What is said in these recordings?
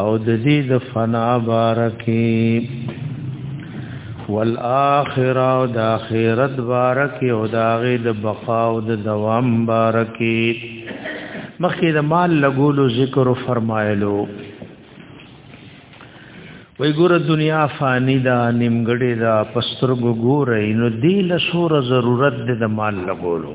او د دې د فنا بارکه والآخرة او د آخرت بارکه او د هغه د بقا او د دوام بارکه مخکې د مال لګولو ذکر فرمایلو وی ګور دنیا فانی دا نیمګړې دا پستر ګورې نو دی له سور ضرورت د مال لګولو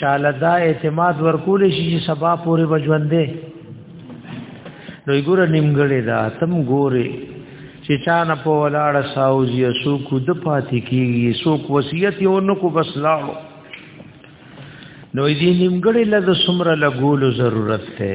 چاله دا اعتماد ورکول شي چې سبا پورې بجوندې نو ګور نیمګړې دا تم ګورې چې چا نه په ولاړ ساوځي سو کو د پاتې کیږي سو کو وصیت یو نو کو بس لاړو نو دې نیمګړې لږ سمره لګولو ضرورت ده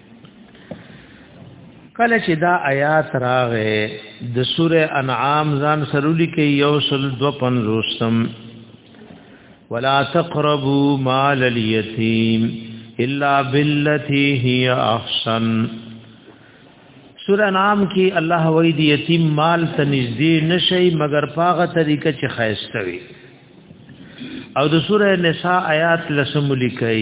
کله چې دا آیات راغې د سوره انعام ځان سرولي کې یو سل دو پن روستم ولا تقربوا مال اليتيم الا بالتي هي احسن سوره انعام کې الله وایي د یتیم مال ته نږدې نشي مگر پاغه طریقه چې خیسته وي او د سوره نساء آیات لسم لیکي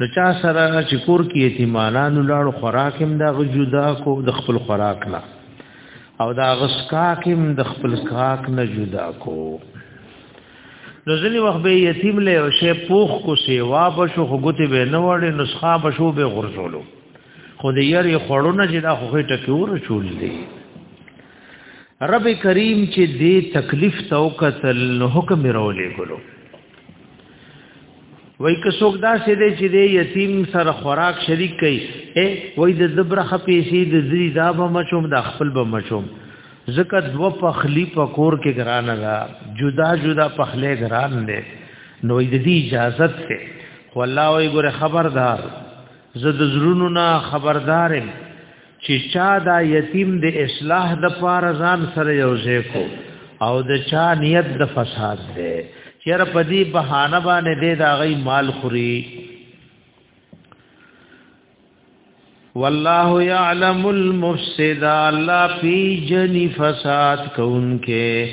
د چا سره چې کور کې یتیمانانو لاړو خوراک هم دا جدا کو د خپل خوراک نه او دا غسکا کم د خپل کاک نه جدا کو نو ځنی وخت به یتیم له او شی پوخ کو سیوا بشو خو ګوتې به نه وړي نسخه بشو به غرزولو خو دې یاري خړونه چې دا خو خې ټکور چول دی رب کریم چې دې تکلیف تو قتل نو حکم راولې ګلو وای که څوک دا سې دی چې دی یتیم سره خوراک شریک کوي اے وای د زبر خپېسي د زری دا به مچوم د خپل به مچوم زکه دو پخلی په کور کې ګران را جدا جدا پخله ګران دی نو د دې اجازه ته والله وای ګوره خبردار زه د زړونو نه خبردارم چې چا دا یتیم د اصلاح د پاره ځان سره یو ځکو او د چا نیت د فساد دی چیر په دې بهانه باندې دې دا غي مال خوري والله يعلم المفسد الله في جن فساد کونکه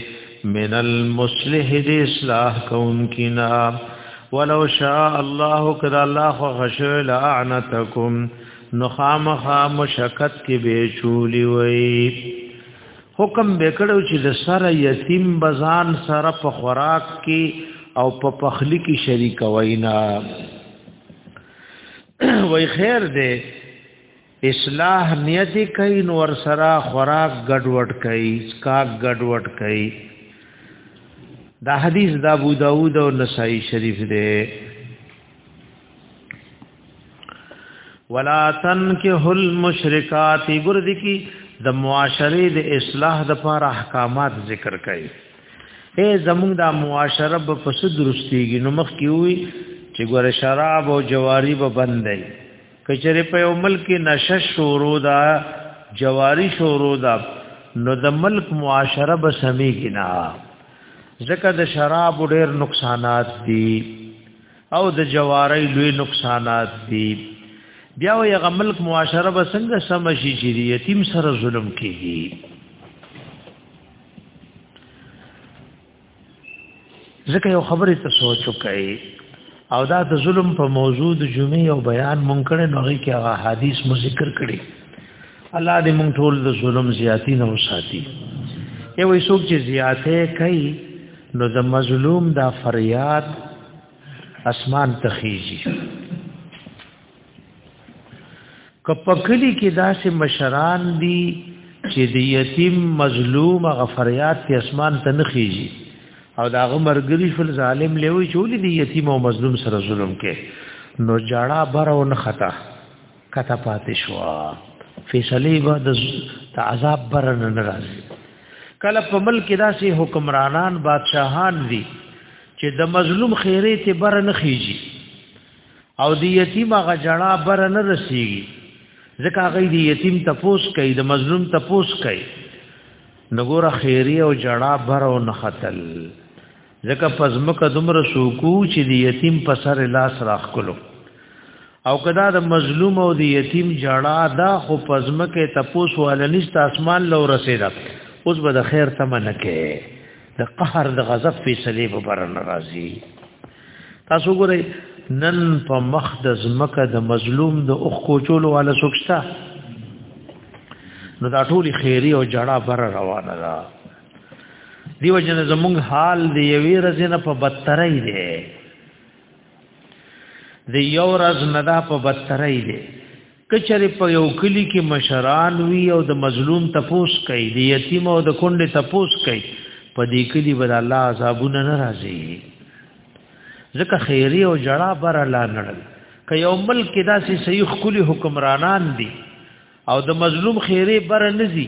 من المصلح دې اصلاح کونکنا ولو شاء الله کذا الله خشل اعنتکم نو خامخا مشقت کې به چولی وي حکم وکړو چې د سره یتیم بزان سره په خوراک کې او په پخلی کې شریک وینا وای خیر دې اصلاح نیت کوي نو ور سره خوراک ګډوډ کوي سکاک ګډوډ کوي دا حدیث د ابو داوود او نسائی شریف دی ولا تنکه المشرکات ګرد کی د معاشره د اصلاح د پر احکامات ذکر کړي اے زمونږ د معاشره په فسد درستیږي نو مخ کی وی چې ګور شراب او جواری به بندای کچره په یو ملک کې نشه شورو دا جواری شورو دا نو د ملک معاشره به سمي کنا ځکه د شراب ډېر نقصانات دي او د جواری لوی نقصانات دي بیا وی هغه ملک معاشره به څنګه سم شي چې یتیم سره ظلم کیږي ځکه یو خبره ته سوچ وکړئ او دا د ظلم په موضوع د جمعې او بیان مونږ کړي نو هغه کې هغه حدیث مو ذکر کړي الله دې مونږ ټول د ظلم زیاتی نه وساتي یو څوک چې زیاته کوي نو د مظلوم دا فریاد اسمان ته خيږي کپکلی کې داسې مشران دي چې د یتیم مظلوم غفریات ته اسمان ته نخیږي او دا غمرګری فل ظالم لوي چې ولې د یتیم او مظلوم سره ظلم کې نو جړه بر او نه خطا کته پاتې شو فیصله به د عذاب برن نه راځي کله په ملک داسې حکمرانان بادشاهان دي چې د مظلوم خیره ته برن خيږي او د یتیم هغه جړه برن رسیږي ځکه هغه د یتیم تپوس کوي د مظلوم تپوس کوي نګور خیری او جړه بر او نختل ځکه پزمکه دومره سوکو چې د یتیم په سر لاس راخ کلو او کدا د مظلوم او د یتیم جړا دا خو پزمکه تپوس والنست اسمان لو رسیدا اوس به د خیر تم نه کې د قهر د غضب فیصله به بر ناراضي تاسو ګورئ نن په مخ د زمکه د مظلوم د اوخ کوچولو والا سوکشتا نو دا ټول خیری او جړا بر روانه ده دیو جن زمونږ حال دی یوې ورځې نه په بدترۍ دی د یو ورځ نه دا په بدترۍ دی کچره په یو کلی کې مشران وی او د مظلوم تپوس کوي د یتیم او د کونډې تپوس کوي په دې کلی بر الله عذابونه ناراضي ځکه خیری او جړه بر الله نړل که یو ملک کې داسې صحیح کلی حکمرانان دي او د مظلوم خیره بر نزي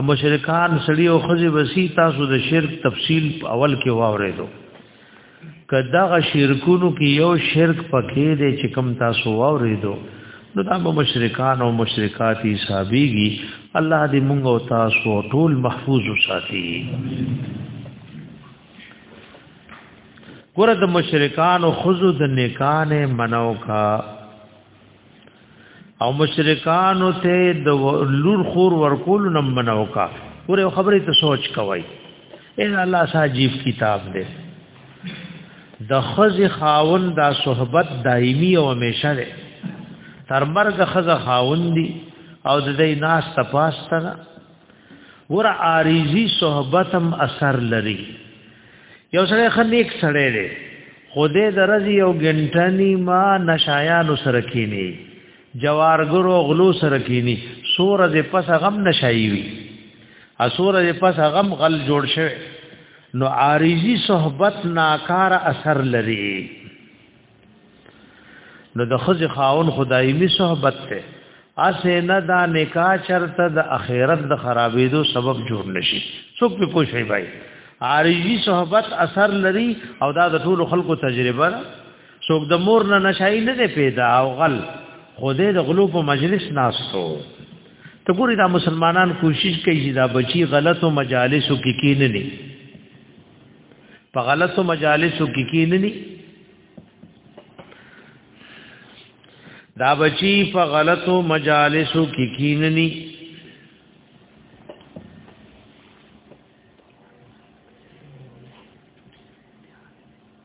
ا مشرکان سړی او خزی وسی تاسو د شرک تفصیل اول کې واورې دو کداغه شرکونو کې یو شرک پکې دی چې کم تاسو واورې دو نو دا به مشرکان او مشرکات حسابيږي الله دې موږ او تاسو ټول محفوظ وساتي ګوره د مشرکان او خزو د نیکانه منو کا او مشرکان ته د لور خور ورکول نم منوکا پورې خبرې ته سوچ کوي اے الله ساجیب کتاب دې د خز خاون دا صحبت دایمی او همیشه ده تر مرګ خز خاون دی او د دې ناس تپاسته ور عارضی صحبتم اثر لري یو سره خلیق سره دی خوده درځي یو ګنټنی ما نشایانو سره کینی جوارګرو غلو سره کینی سور دې پس غم نشایي وي اسور دې پس غم غل جوړ شوی نو عارضی صحبت ناکار اثر لري نو د خزې خاون خدایلی صحبت ته اسه نه دا نکاح چرته د اخرت د خرابېدو سبب جوړ نشي څوک په پوښي بای عارضی صحبت اثر لري او دا د ټولو خلکو تجربه ده څوک د مور نه نشای نه پیدا او غل خوده د غلو په مجلس ناستو ته ګوري دا مسلمانان کوشش کوي دا بچي غلطو مجالسو کې کینې نه په غلطو مجالسو کې کینلی دا بچی په غلطو مجالسو کې کینلی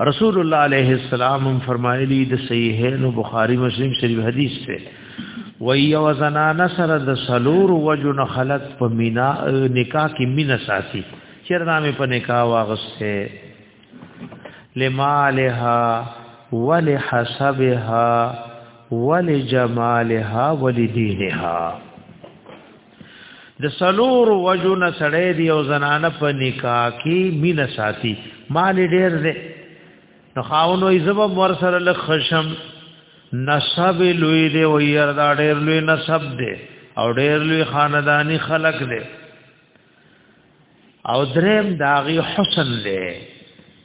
رسول الله علیه السلام هم فرمایلی د صحیحین او بخاری مسلم شریف حدیث ته وی او زنانه سره د سلور وجن خلق په مینا نکاح کې مینا ساتي چرنا می په نکاح واغسته لمالها ولحسبها ولجمالها ولدينها د سلور وجو نه سړی دی او زنانه په نکاح کې مینه ساتي مال ډیر دی نو خاونو یې زبب ور سره لخشم نسب لوی دی او ير دا ډیر لوی نسب دی او ډیر لوی خاندانی خلق دی او دریم داغي حسن دی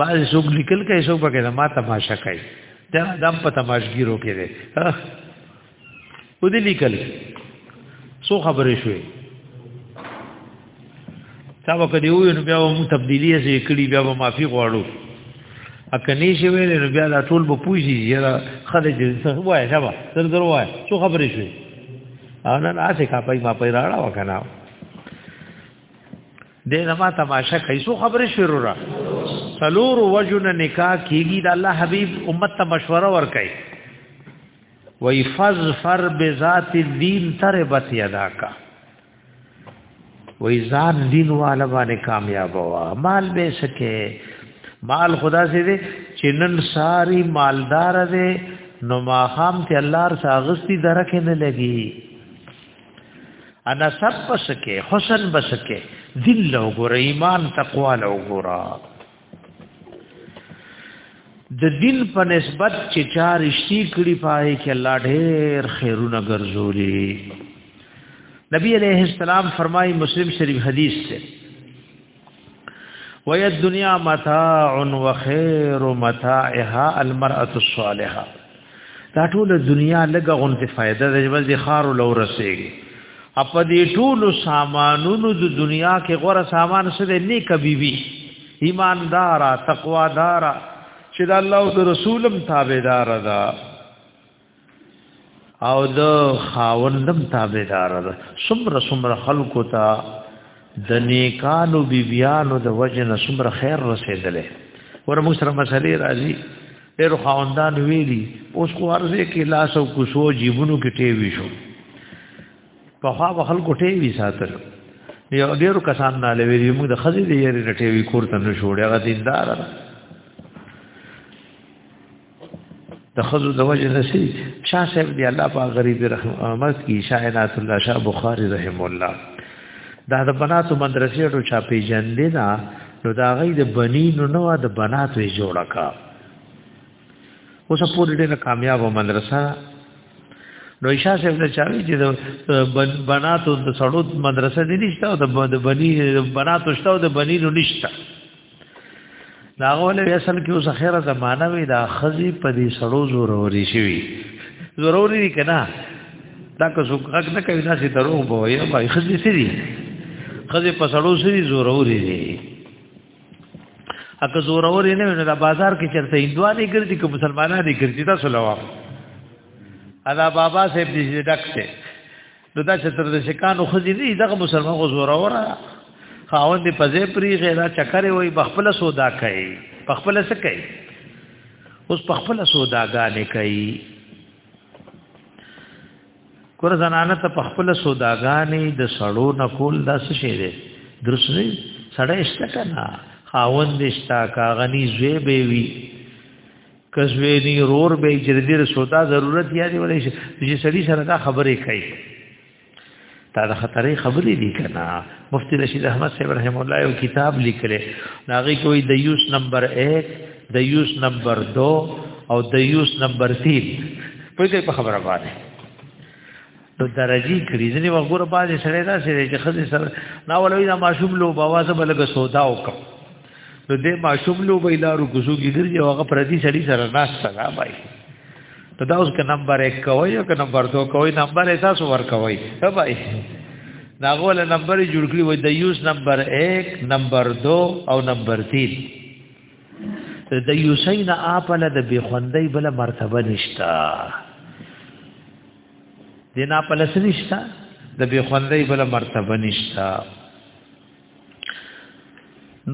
باز څوک لیکل کوي څوک پکې ما تماشا کوي دا دم په تماشګیرو کې دی و دې لیکل څو خبرې شوې تا وکړ دی وو نو بیا مو تبدیلی یې کړی بیا به معافي غواړو اکني شي ویل نو بیا لا ټول به پوجي یرا خلک څه وای شبا تر درو وای څو خبرې شوې انا نه څه کا پای ما پای راړا وکناو دې نه ما تماشا کوي سو خبره شروع را سلور وجن نکاح کیږي د الله حبیب امت ته مشوره ورکړي وای فظفر بذات الدین تربت یدا کا وای ذات دین والا باندې کامیاب وا مال به سکے مال خدا سے دے چنن ساری مالدار دے نو ما خام ته الله سره غستی درکه نه لګي انا سب بسکه حسن بسکه دل له ګور ایمان تقوا له ګور د دین په نسبت چې چار اشتی کړي پای کې الله ډېر خیرونه ګرځولي نبی علیہ السلام فرمایي مسلم شریف حدیث سے وی الدنیا متاع و خیر متاعها المرأة الصالحه دا ټول دنیا لګه غونته فائدہ د جبل دي خار لو رسېږي اپ دې ټول سامانونو د دنیا کې غوړه سامان سره نیک بیبي ایماندارا تقوادارا چې د الله او رسولم تابعدار ده او د خاوندم تابعدار ده سمره سمره خلقو ته د نیکانو بیبیانو د وجنه سمره خیر رسیدلې ور موږ سره مسلې راځي ډېر خاوندان ویلي اوس خو ارزه کې لاس او کوسو جیبونو کې ټیوي شو په خوا به خلکو ټیوي ساتل یو ډېر کسان نه لوي موږ د خزې دې یې ټیوي کور ته نه شوړې هغه دیندار د خزو د وجه نسی شاه صاحب دی الله په غریب رحمت کی شاه ناس الله شاه بخاری رحم الله دا د بناتو مدرسې ټو چا پیجن دی دا نو دا غي د بنی نو نو د بناتو یې جوړ کا اوس په دې ډېر کامیاب مدرسه نو شاه صاحب نه چاوي چې د بناتو د سړوت مدرسه دي نشته او د بنی بناتو شته او د بنی نو نشته دا غول اصل کې اوس خیره زمانہ وی دا خزي په دې سړو ضروري شي ضروري دي کنه دا که څوک حق نه کوي دا چې درو به وي ما خزي سری خزي په سړو سری ضروري دي اګه ضروري نه نه دا بازار کې چرته هندواني ګرځي که مسلمانانه ګرځي دا سلام ادا بابا صاحب دې ډکته نو دا چې تر د شکانو خزي نه دغه مسلمان غو زوره وره خاوند دې پځې پری غیرا چکرې وای بخپل سودا کوي بخپل څه کوي اوس بخپل سوداګانې کوي کور زنانه ته بخپل سوداګانې د سړو نکول داس شي دې درس نه سړې اشتکنه خاوند اشتا کا غني زوی به وی کزوینی رور به جردی رسوتا ضرورت یادی ولې چې سړی سره دا خبرې کوي دا د خطرې خبرې دي کنه مفتی رشید احمد صاحب رحم الله یو کتاب لیکلی ناغي کوئی د یوس نمبر 1 د یوس نمبر 2 او د یوس نمبر 3 په دې په خبره باندې نو درجی کړی ځنی وګوره باندې سره دا سره چې خزه سره نا ولوی دا ماشوم لو بوازه بلګه سودا وکم نو دې ماشوم لو به لارو کوزو ګرځي او هغه پردي سړي سره ناس سره بای ته دا اوس ک نمبر 1 کوي او ک نمبر 2 کوي نمبر تاسو ور کوي ها بای دا غول نمبر جوړ کړی وای د یوس نمبر 1 نمبر 2 او نمبر 3 د یوسین اپل د بخوندې بل مرتبه نشتا د نا پلس نشتا د بی خوندې بل مرتبه نشتا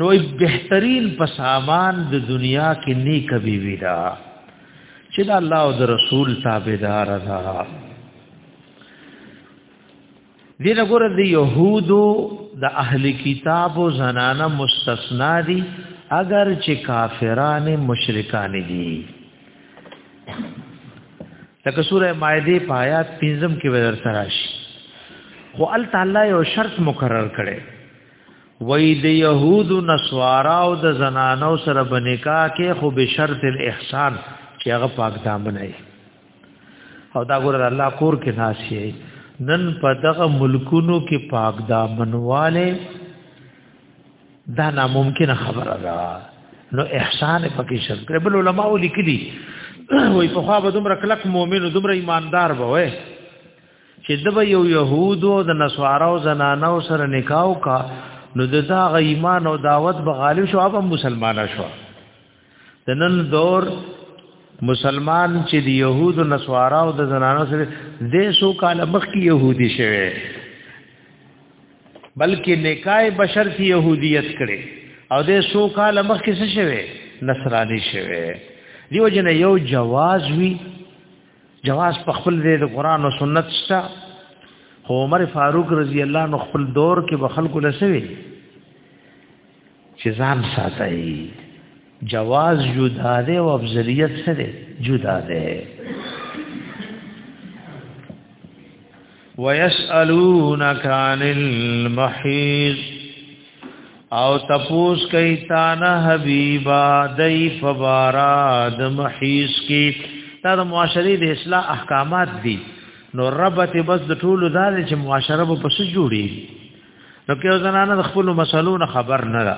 نو بهترین په سامان د دنیا کې نیک بیوی دا چې دا الله او د رسول تابعدار ده دې لګور د يهودو د اهل کتاب او زنانه مستثنا دي اگر چې کافران مشرکان دي لکه سوره مائده په آیات 15 کې ور سره شي خو ال تعالی یو شرط مقرر کړي وای د يهود نسوارا او د زنانو سره بنکا کې خو به شرط الاحسان چې هغه پاک دامن وي او دا ګور الله کور کې ناشي نن په دغه ملکونو کې پاک دامنواله دا ناممکن خبره ده نو احسان پکې شرط کړ بل علماء لیکلي وای په خوا به دومره کلک مؤمن او دومره ایماندار به وای چې د یو يهودو د نسوارو زنانو سره نکاح کا نو د دا غ ایمان او دعوت به غالب شو او مسلمان شو د نن دور مسلمان چې د يهود او نصارا او د زنانو سره د سو کال مخکې يهودي شوه بلکې نکای بشر کی يهودیت کړي او د سو کال مخکې څه شوه نصرانی شوه دیو جن یو جواز وی جواز په خپل د قران او سنت شته خو عمر فاروق رضی الله عنه خپل دور کې به خلکو لسوي چې ځان ساتي جواز جدا ده او افضلیت سره جدا ده ويسالونك عن المحيض او تپوس کوي تا نه حبيبا دای فباراد محيض کی تر معاشري د اصلاح احکامات دي نو ربته بس د ټولو دال چې معاشره په پس جوړي نو کې زنانه د خپل مسلو نه خبر نه ده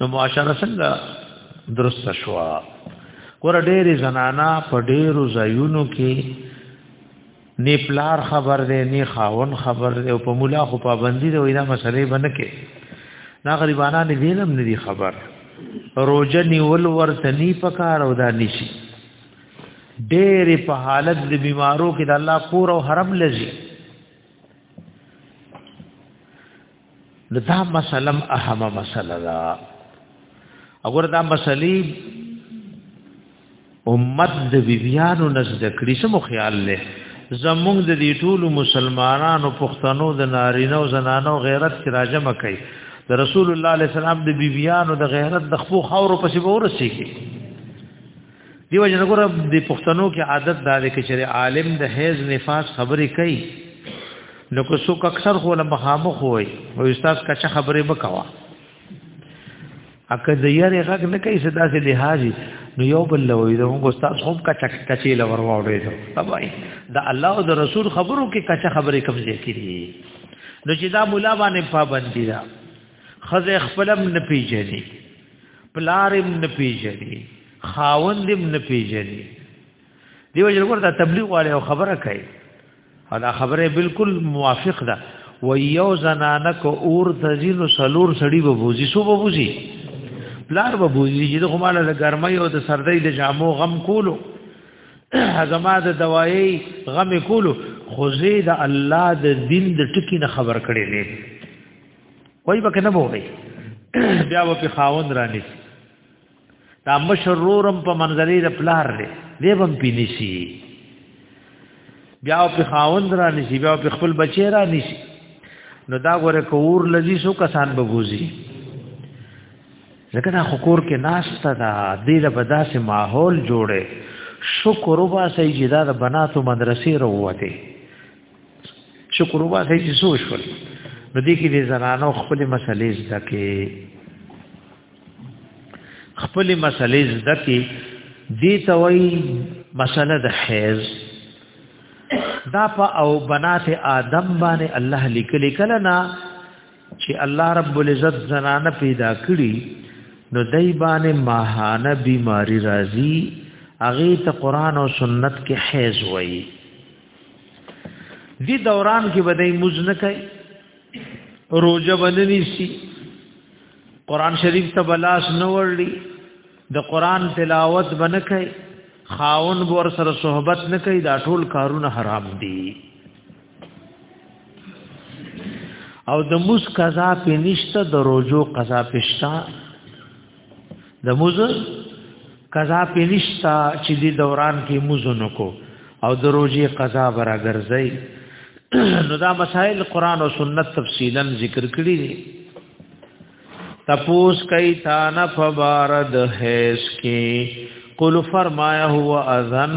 نو معاشره څنګه درست شو ګور ډېری زنانه په ډېرو ځایونو کې نه پلار خبر دی نه خاون خبر دی او په مولا خو پابندي دی وینا مسلې باندې کې نا غریبانا نه دینم نه دی خبر روزه نیول ورته نی پکار او دا نشي ډېر په حالت د بیمارو کې د الله کور او حرم لږي نو دا مسلم اهمه مسله ده اگر دا مسلې امت د بیبیانو نزد کړي سمو خیال له زمونږ د دې ټول مسلمانانو پښتنو د نارینه او زنانو غیرت کې راجمه کوي د رسول الله علیه السلام د بیبیانو د غیرت د خپل خاور پسې ورسیږي دیو جن ګور د پښتنو کې عادت دا دی چې چېرې عالم د حیز نفاس خبرې کوي نو کو څوک اکثر خو له مخامخ وي او استاد کچه خبرې وکوا اکه د یاري غږ نه کوي صدا سي لحاظي نو یو بل لوي دا موږ استاد هم کچه کچې لور واوړې ته تبای دا الله او د رسول خبرو کې کچه خبرې کمزې کړي نو چې دا مولا باندې پابندي ده خزه خپلم نه پیژني پلارم نه پیژني خاوندم نه پیژني دیو جن ورته تبلیغ والے او خبره کوي او دا خبره بالکل موافق ده و یو زنانه کو اور تزین سلور سړی به بوزي سو به بوزي پلار به بوزي چې خو مال د ګرمۍ او د سردۍ د جامو غم کولو زما د دوايي غم کولو خو زید الله د دین د ټکی نه خبر کړي نه وای پکې نه بوغي بیا و په خاوند را نسی دا مشرورم په منځلې د پلار دی دی بم پینشي بیا په خاوند را نسی بیا په خپل بچی را نسی نو دا غره کور لذي سو کسان بغوزي ځکه دا خکور کې ناشته دا د له بداسه ماحول جوړه شکر وبا سي جدا د بناتو مدرسې وروته شکر وبا سي چې سوچ ول نو دې کې د زنانو خپل مسلې زده کې خپل مسلې زده کې دې توي مسله د حیز دا په او بنات آدم باندې الله لیکل کله نه چې الله رب العزت زنانه پیدا کړی نو دای باندې ماهانه بیماری راځي اغه ته قران او سنت کې حیز وایي دی دوران کې بدای موز نه کوي روزه باندې شي قران شریف ته بلاس نه ورړي د قران تلاوت باندې کوي خاون ور سره صحبت نه کوي دا ټول کارونه حرام دي او د موس قضا په نشته د روزو قضا پښتا د موز قضا پینشتا چې دی دوران کې موزونو کو او د روزي قضا برا ګرځي نو دا مسائل قران او سنت تفصیلا ذکر کړی دي تپوس کئی تان فبارد حیث کی قل فرمایا هو اذن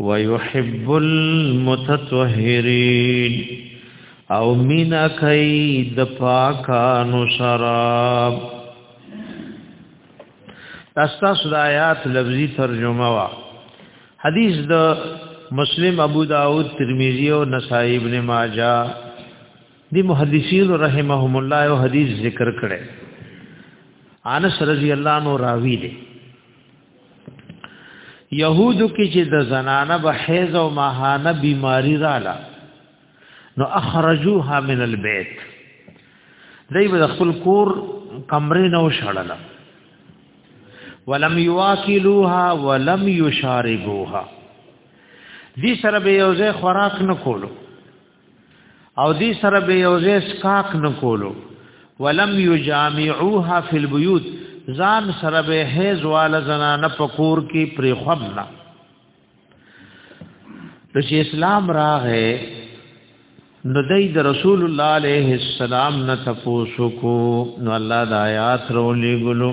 ويحب المتطهرين او مینا کوي د پاکانو شراب تاسو د آیات لفظي ترجمه وا حدیث د مسلم ابو داود ترمذی او نسائی ابن ماجه دی محدثین رحمهم الله او حدیث ذکر کړي انس رضی الله عنه راوی دی يهودو کې چې د زنانه به حیض او ماهانه بیماری رااله نو اخرجوها من البيت دای به خپل کور کمرې نه وشړله ولم یواکلوها ولم یشاربوها دې سره به یو ځای خوراک نه کولو او دی سره به یو ځای سکاک نه کولو ولم یجامعوها فی البیوت ځان سره به هیز وال زنانه پکور کې پری خمنا د چې اسلام راغې نو دای د رسول الله علیه السلام نه تاسو کو نو الله د آیات رولې ګلو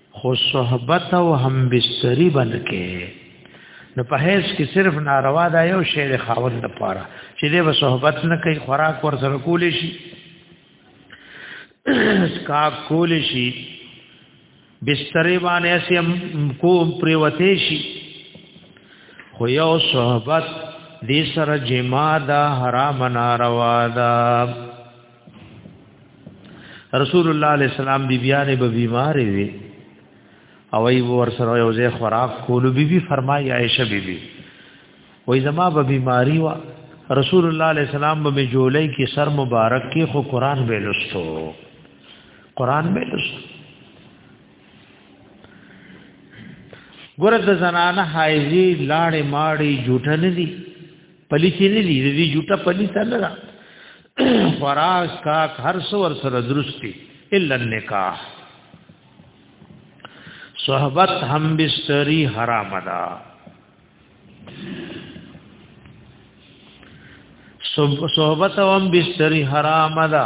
خو صحبت او هم بستری بنکې نو په هیڅ کې صرف ناروا دا یو شی د خاوند لپاره چې دې به صحبت نه کوي خوراک ور سره کول شي کا کول شي بسترې باندې سم کوم پریوته شي خو یو صحبت دې سره جما دا حرام ناروا ده رسول الله علیه السلام بی بیانې به بیمارې وي او ای ور سره یو ځای خوراک کولو بی بی فرمایي عائشه بی بی وای زما به بیماری وا رسول الله علیه السلام به جولای کی سر مبارک کی خو قران به لستو قران به لستو ګورته زنانه حایزی لاړې ماړې جوټه نه دي پلیسی نه دی دی جوټه پلیس نه را فراز کا هر څو ور سره درستی الا النکاح صحبت هم بستری حرام ده صحبت هم بستری حرام ده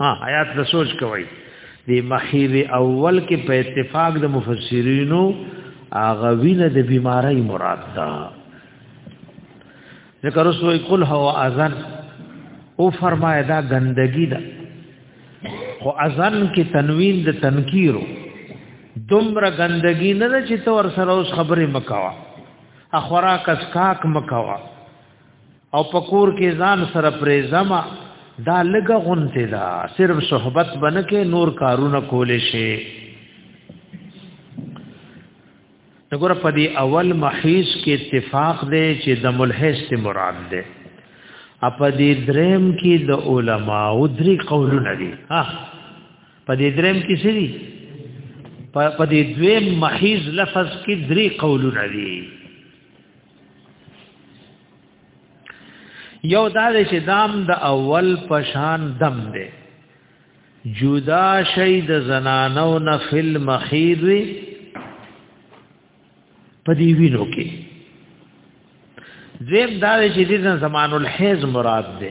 ها آیات ته سوچ کوي د مخیر اول کې په اتفاق د مفسرینو هغه وینه د بیماری مراد ده ذکر رسول کل هو اذن او فرمایا دا ګندګی ده خو اذن کې تنوین د تنکیرو دومره ګندګی نه ده چې تور سره اوس خبره مکوا اخورا کس کاک مکوا او پکور کې ځان سره پرې زما دا لګه غونته دا صرف صحبت بنکه نور کارونه کول شي نګور په دې اول محیز کې اتفاق دی چې د ملحس ته مراد دی اپ دې دریم کې د علما او درې قولونه دي ها په دې دریم کې څه دي په دې دویم محیز لفظ کې درې قولونه دي یو دا دی چې دام د اول پشان دم دی جدا شي د زنانو نه فل مخیر په دی وینو کې زم دا دی چې د زمان الحیز مراد دی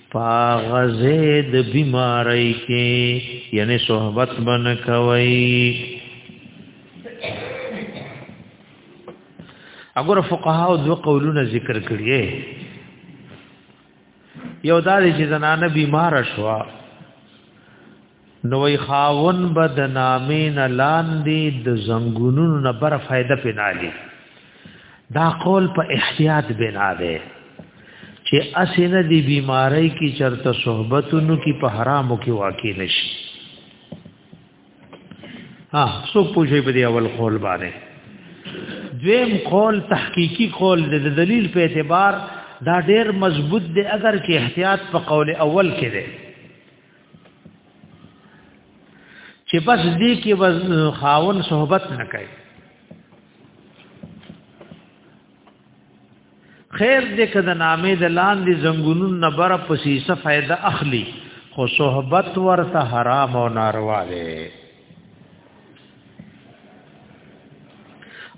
پاغزه د بیماری کې یعنی صحبت بن کوي اګور فقها او دو قولونه ذکر کړی یو دا چې زنانه بیمار شوه نو وی خاون بد نامې نه لاندې د زنګونونو نه بر فائدہ پینالي دا قول په احتیاط بنا دی چې اسنه دی بیماری کی چرته صحبتونو کی په حرامو کې واقع نشي ها سو پوجي په دی اول قول باندې دویم قول تحقیقی قول د دلیل په اعتبار دا ډیر مضبوط دی اگر کې احتیاط په قول اول کې دی چې بس دې کې بس خاون صحبت نه کوي خیر دې کده نامې د لاندې زنګونون نه بر پسې څه فائدہ اخلي خو صحبت ورته حرام او ناروا دی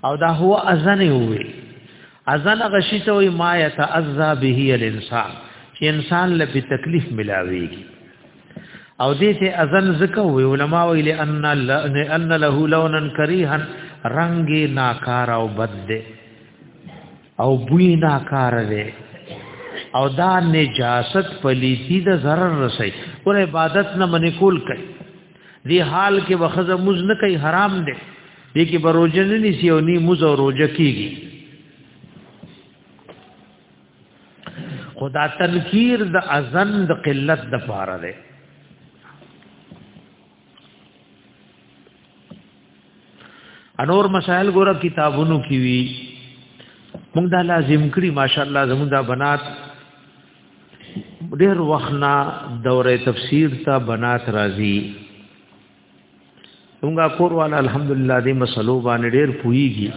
او دا هو اذن وي ازنه غشی ته وی ما يتعذى به الانسان چې انسان له تکلیف ملاويږي او دې ته ازن زکه وی علما ویل ان ان له لونا کریها رنگ ناکار او بد دے او بوی ناکار دے او دا نجاست پلیتی د zarar رسي او عبادت نه منې کول کوي دی حال کې وخزه مز نه کوي حرام دي دې کې بروجه نه نسی او نی موز او روجه کیږي خدا تنکیر د اذن د قلت د پاره ده انور مسائل ګوره کتابونو کې وی موږ دا لازم کړی ماشاءالله زموږ دا بنات ډېر وخت نه دوره تفسیر ته بنات راځي څنګه کور والا الحمدلله دې مسلو باندې ډېر پويږي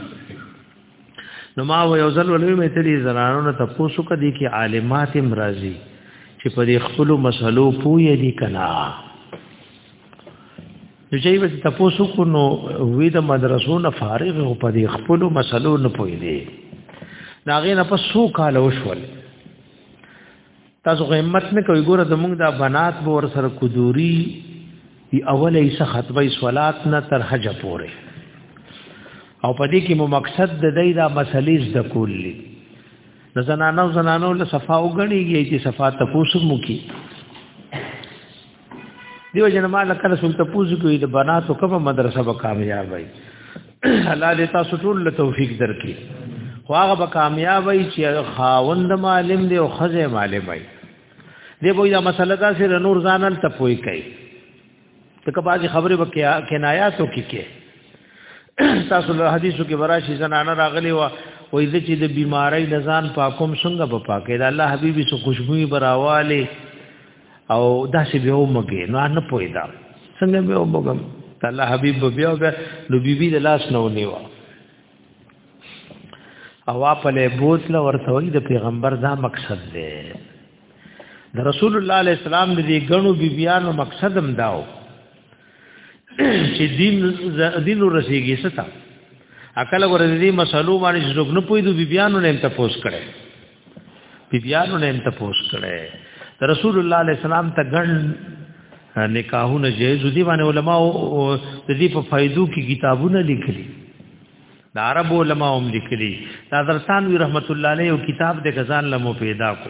نو ما و یو ځل ولوي مې ته دې زنانو نه تاسو کدي کې عالمات امرازي چې په دې خپل مسلو پوي دي کنا نو چې وې تاسو کو نو وې د مدرسو نه فارغ او په دې خپل مسلو نه پوي دي ناغې نه په سو کال وشول تاسو همت نه کوي ګوره د موږ د بنات به ور سره کدوري دی اوله یې څه خطبه صلات نه تر حج پورې او په دې کې مو مقصد د دې دا مسلې د کولې د زنانو زنانو له صفا وګڼيږي چې صفا تفوسو مو کې دیو جن ما لکه سم ته پوز کوي د بناتو کومه مدرسه به کامیاب وي الله دې تاسو ټول له توفیق درکړي خو هغه به کامیاب وي چې خاوند معلم دی او خزه معلم وي دې به دا مسله دا سره نور ځانل ته پوي کوي ته کباځي خبره وکیا کنایاتو کې کې تاسو له حدیثو کې وراشي زنانه راغلی و وې د چې د بیماری د ځان پاکوم څنګه په پاکه دا الله حبیبي سو خوشبوئی براواله او دا چې به ومګې نو نه پوهیدا څنګه به ومګم الله حبیب بیا بیا نو بیبي د لاس نه ونیو او په له بوتله ورته وي د پیغمبر دا مقصد دی د رسول الله علیه السلام د دې غنو بیبيانو مقصد هم داو چې دین دین رسیږي ستا عقل ورته دې مسلو باندې څوک نه پوي د بیبيانو نه تفوس کړي بیبیانو نه ته پوس کړي رسول الله علیه السلام ته ګڼ نکاحونه جایز دي باندې علما د دې په فائدو کې کتابونه لیکلي د عرب علما هم لیکلي دا درسان وی رحمت الله علیه کتاب د غزان لمو پیدا کو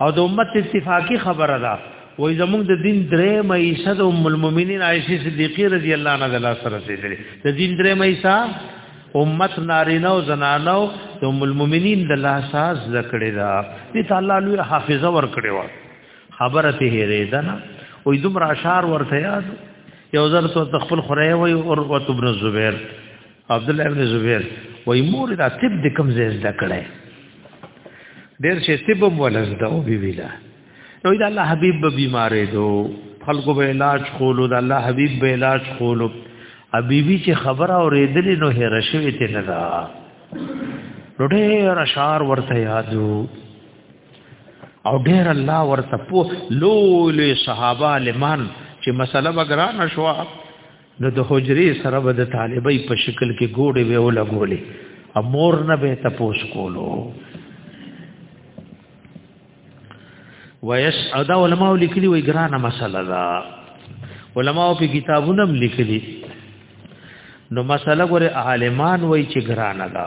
او د امت اتفاقی خبره ده وای زمونږ د دین درې مېسه د ام المؤمنین عائشه صدیقه رضی الله عنها د لاس سره رسیدلې د دین درې مېسه امت نارینه او زنانه او د ام المؤمنین د لاس ساز ذکرې ده دې تعالی لوی حافظه ور کړې و خبره ته هېرې ده نه وای دومره اشعار ورته یاد یو ځل ته خپل خره وای او ورته ابن زبیر عبد الله ابن زبیر وای مور دا طب د کم ځای زده کړای ډیر شي طب هم ولزده او بي ویلا نو دا الله حبيب به بیمارې دو خلکو به علاج خولو دا الله حبيب به علاج خولو حبيبي چې خبره اورېدلې نو هر شوي ته نه دا ډېر اشعار ورته یادو او ډېر الله ورته په لولې صحابه لمن چې مسله بګران شو نو د حجرې سره به د طالبای په شکل کې ګوډې به ولګولې او مور نه به تپوس کولو ویس ادا علماء لیکلي وي ګرانه مسله ده علماء په کتابونو هم لیکلي نو مسله ګوره عالمان وای چې ګرانه ده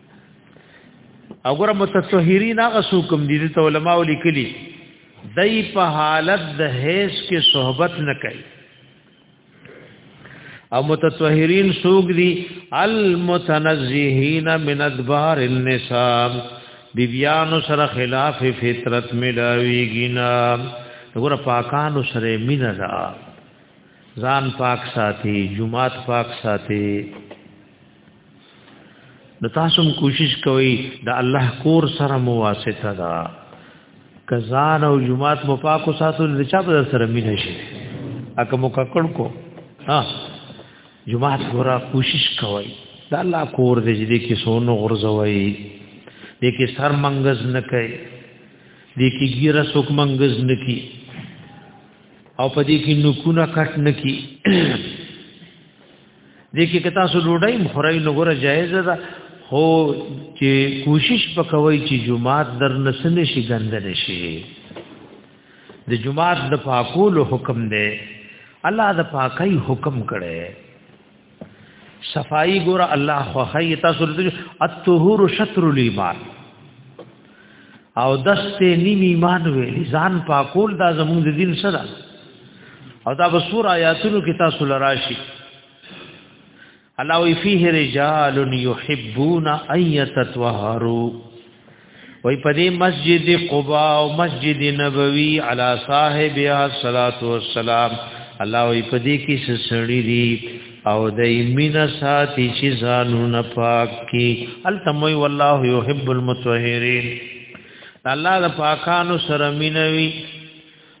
او ګره متطهرین هغه سوکم دي ته علما ولیکلي دای په حالت د هیڅ کې صحبت نه کوي او متطهرین سوق دي المتنزهین من ادبار النساء بیبیانو سره خلاف فطرت ملاویږي نه وګوره پاکانو سره مینه ده ځان پاک ساتي جمعات پاک ساتي د تاسو کوشش کوي د الله کور سره مو واسطه دا کزان او جمعات مو پاکو ساتو د چا په سره مینه شي اګه مو ککړ کو ها جمعات ګورا کوشش کوي د الله کور دې دې کې سونو غرزوي دې کې سر منګز نه کوي دې کې ګیره سوک منګز نه کی او په دې کې نکونه کټ نه کی دې کې کتا سو ډوډۍ مخورای نو ګره جایز ده خو چې کوشش وکوي چې جمعات در نسنه شي ګندل شي د جمعات د پاکول حکم دی الله د پاکي حکم کړي صفائی ګور الله خو خی تاسو د الطهور شطر الایمان او دسته نیم ایمان ویل ځان پاکول دا زموږ د دین سره او دا بصور آیاتونو کې تاسو لراشي الله وی فيه رجال يحبون ان يتطهروا وی په دې مسجد قباء او مسجد نبوي على صاحبها الصلاه والسلام الله وی په دې کې سړي دي او د ایمین ساتي چې ځانونه پاک کی التموي والله يحب المتطهرين الله د پاکانو سره مينوي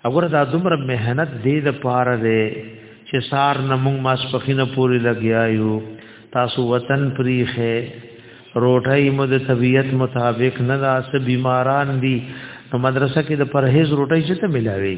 وګوره دا دومره مهنت دې د پاره دی چې سار نمونږ ماس پخینه پوری لګیایو تاسو وطن پریخه روټای مو د طبیعت مطابق نه داس بیماران دي نو مدرسه کې د پرهیز روټای چې ته ملاوي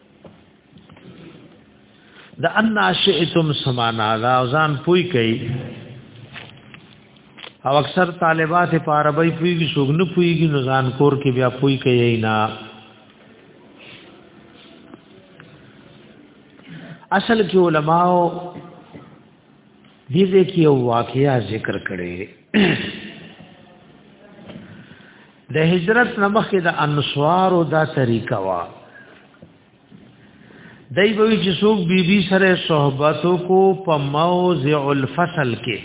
د ان شئتم سمانا دا ځان پوي کوي او اکثر طالبات په عربی پويږي څوګ نه پويږي نو ځان کور کې بیا پوي کوي نه اصل کې علماو دې دې کې یو واقعیا ذکر کړي د هجرت نمخې د انصار او دا طریقه وا دای به چې څوک بیبي سره صحبتو کو په موضع الفصل کې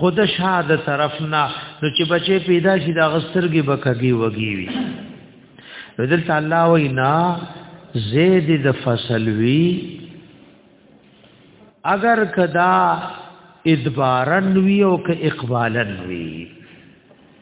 خود شاد طرف نه نو چې بچي پیدا شي دا غسترګي بکږي وږي وي بدل تعالی وینا زید د فصل وی اگر کدا ادبارن وی او که اقبالن وی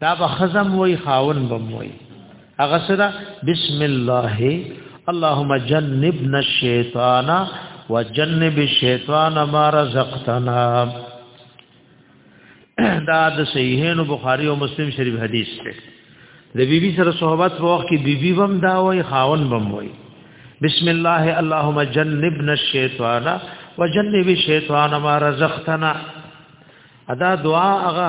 دا به خزم وای خاون بم وای هغه سره بسم الله اللهم جنبنا الشیطان وجنب الشیطان ما رزقتنا دا د صحیحین بخاری او مسلم شریف حدیث دی د بیبي بی سره صحبت په وخت کې بیبي بم دا وای خاون بم وای بسم الله اللهم جنبنا الشیطان وجنب الشیطان ما رزقتنا ادا دعا هغه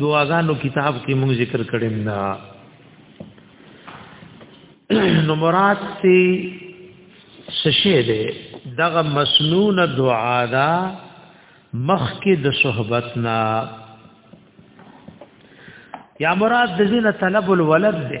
دعاګانو کتاب کې موږ ذکر کړم نه نو مراد سی سشه ده دغه مسنون دعا دا مخ کې د صحبت نه یا مراد د زینه طلب الولد ده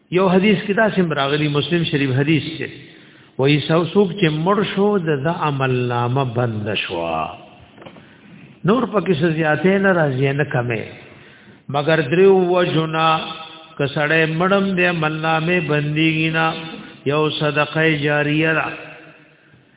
یو حدیث کې دا سم راغلی مسلم شریف حدیث دی وای سوسوک چې مړ شو د عمل نامه بند شو نور پکې سزیاته نه راځي نه کمه مگر دریو وجنا کسړې مړم دې ملامه بنديږي نا یو صدقه جاریه را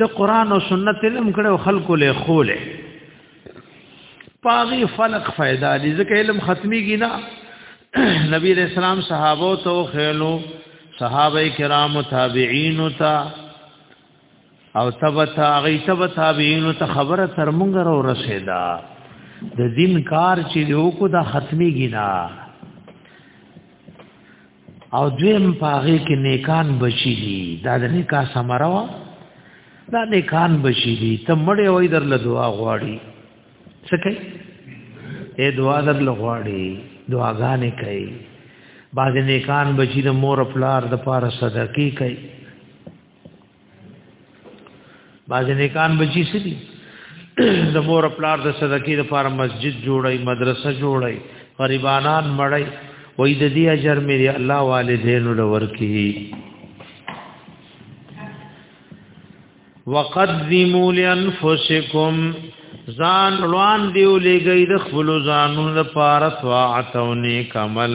د قران او سنت علم کړو خلکو له خوله پاغي فلق فائدہ دي ځکه علم ختمي کی نه نبی رسول الله صحابه تو خلو صحابه کرام تابعین تا او تبع تابعی تبع تابعین ته خبره تر مونږ را رسیدا د دین کار چې یو کو دا ختمي گینا او دویم پاغه کې نیکان بچی دي دا د نکاح سمره وا دا نیکان بچی دي ته مړې وای در له دعا غواړي څه کوي اے دعا در له غواړي دعاګانې کوي بعض نیکان بچی د مور پلار د پاره صدقې کوي باز نیکان بچی سدي د مور پلار د صدقې لپاره مسجد جوړي مدرسه جوړي غریبانان مړي وې د دې اجر مې الله والدین لور کی وقدموا لانفسکم ځان روان دیو لګی د خپل ځانونو لپاره طاعت او نیک عمل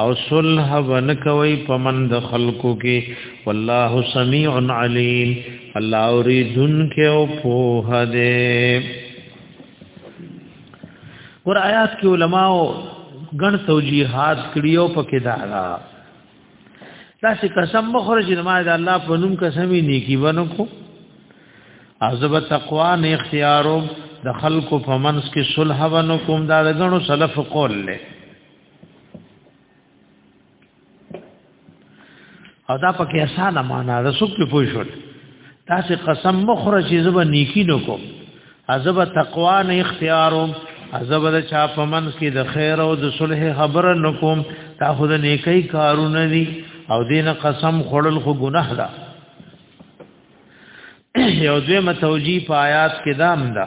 او صلح ون کوي پمن د خلقو کې والله سميع عليم الله اوریدن کې او په دې ور آیات کې علماو غن توجیهات کړیو پکې دا دا چې قسم مخرج ما د الله په نوم قسم نیکی ونکو عذاب تقوا نه اختیارو د خلکو په منس کې صلح ونکوم دا د غنو سلف قول له او دا پکې اسانه معنا ده څوک په پوه شول تاسو قسم مخره چې زبر نیکی نو کو ازب تقوا نه اختیاروم ازب د چا په منځ کې د خیر او د صلح خبره نکوم تا خود نیکی کارونه دي او دین قسم خړل خو ګناه ده یو دوی متوجی په آیات کې دام ده دا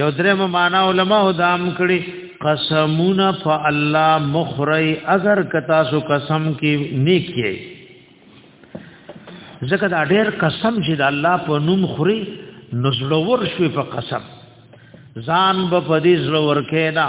یو درې معنا علما هدام کړي قسمونه په الله مخری اگر کتا سو قسم کې نیکي ځکه دا ډېر قسم چې د الله په نوم خوري نزلور شوی په قسم ځان به په دې زلور کې نه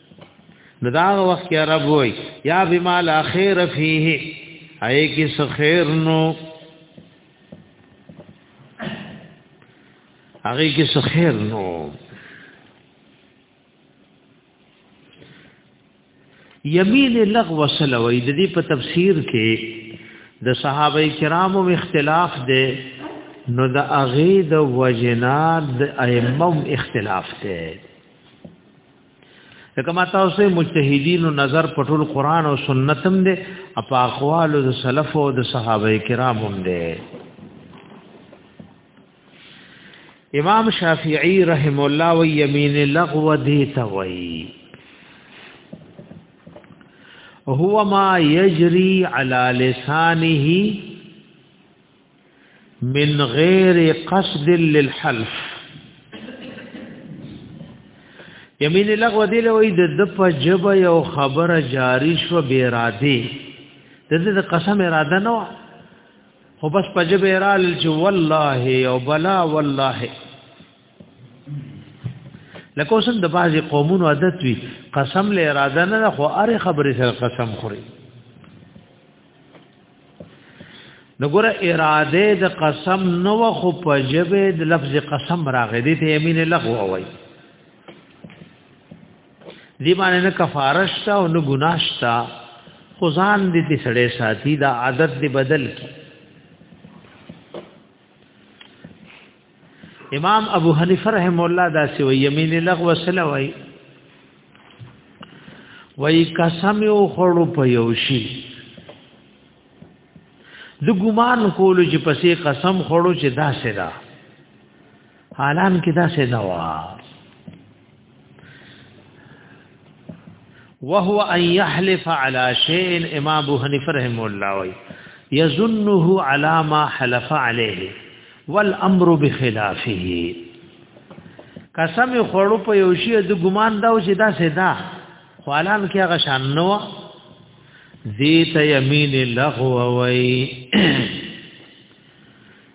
نو دا وخت کې عرب وای یا بما لا خیر فیه اې کې څه خیر نو هغه کې څه خیر نو یمین لغو سلوی د دې په تفسیر کې د صحابه کرامو اختلاف دی نو د اغه د وجناد د ائمه اختلاف دی لکه ما تاسو مجتهدین نظر پټول قران او سنت هم دي اپ اقوال د سلف او د صحابه کرام هم دي امام شافعی رحم الله و یمین لغو دی توي هو ما یجری علی لسانه من غیر قصد للحلف یمین لغو دی لوی د د په جبه یو خبره جاری شو به اراده د دې د قسم اراده نه خو بس په جبه ارال چې والله او بلا والله لکه اوس د بعضی قومونو عادت وي قسم له اراده نه خو اره خبره سره قسم خوري نګوره اراده د قسم نو خو په جبه د لفظ قسم راغې دي ته یمین لغو وای دی باندې نه کفارشتا او نه ګناشتا خو ځان دې دې سړې ساتي دا عادت دې بدل کی امام ابو حنیفه رحم الله دا سی وی یمین لغو سلا وی وی قسم یو خړو په یو شی د ګمان کولو چې پسې قسم خړو چې دا سلا حالان کې دا سلا وا وهو ان يحلف على شيء امام ابو حنیفه رحم الله وی يظنه على ما حلف عليه والامر بخلافه قسم خورو په یو شی د ګمان دا چې دا سدا خو الان کې هغه شان نو ذیت یمین لغو وی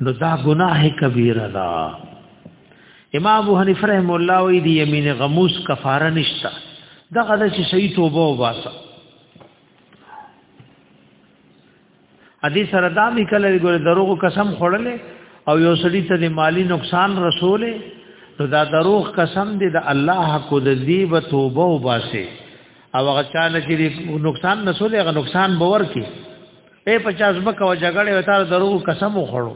نو دا گناہ کبیره دا امام ابو حنیفه رحم الله وی دی یمین غموس کفاره نشتا دا غدا چې صحیح توبه وباسه ادي سره دا می کله ګور دروغ قسم خړلې او یو سړی ته د مالی نقصان رسولې نو دا دروغ قسم دی د الله حق د دی و توبه وباسه او هغه چاله چې نقصان رسولې هغه نقصان باور کې په پچاس بک او جګړه وتار درو قسم وخړو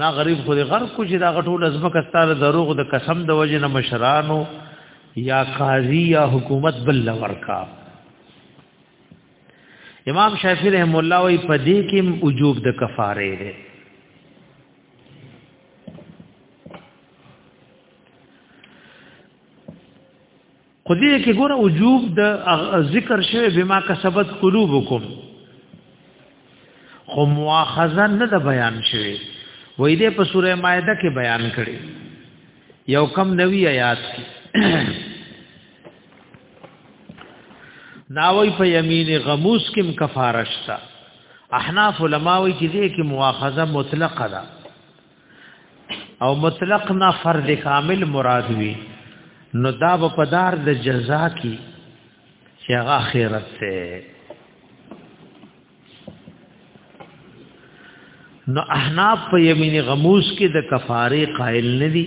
نا غریب خو دې غرق کو چې دا غټول ازمکه ستاره دروغ د قسم د وجه نه مشرانو یا قاضی یا حکومت بل ورکا امام شافعی رحم الله وی پدې کې وجوب د کفاره دی خو دې کې ګوره وجوب د ذکر شوی بما کسبت قلوبکم خو مواخذه نه د بیان شوی وې دې په سوره مائده کې بیان کړي یو کم نوی آیات کې ناوی په یمین غموس کې کفاره شته احناف علماوی چې دې کې مواخذه مطلقه ده او مطلق نه فرد کامل مراد وي نو دا به پدار د جزا کی چې هغه آخرت ته نو احناف په یمین غموس کې د کفاره قائل نه دي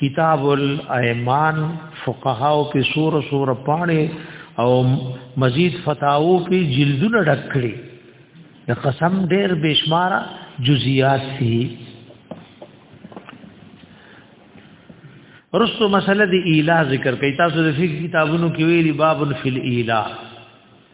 کتاب الایمان فقها او کې سور سور پاڼې او مزید فتاو کې جلدونه ډکړي د قسم ډېر بشمار جزئیات دي رسو مسله دی ایلا ذکر کوي تاسو د فقہ کتابونو کې ویلي باب فی الاله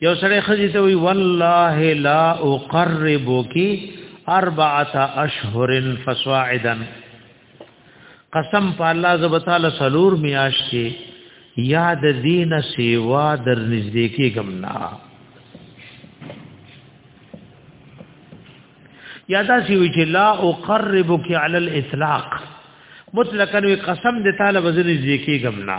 یو سره خزی ته وی والله لا اقربک اربعه اشهر فصاعدا قسم په الله زب تعالی سلور میاش کی یاد دین سیوا در نزدې کې گمنا یادا سی وی چې لا اقربک علی الاطلاق مطلقاً وی قسم د طالب زری ذکی گمنا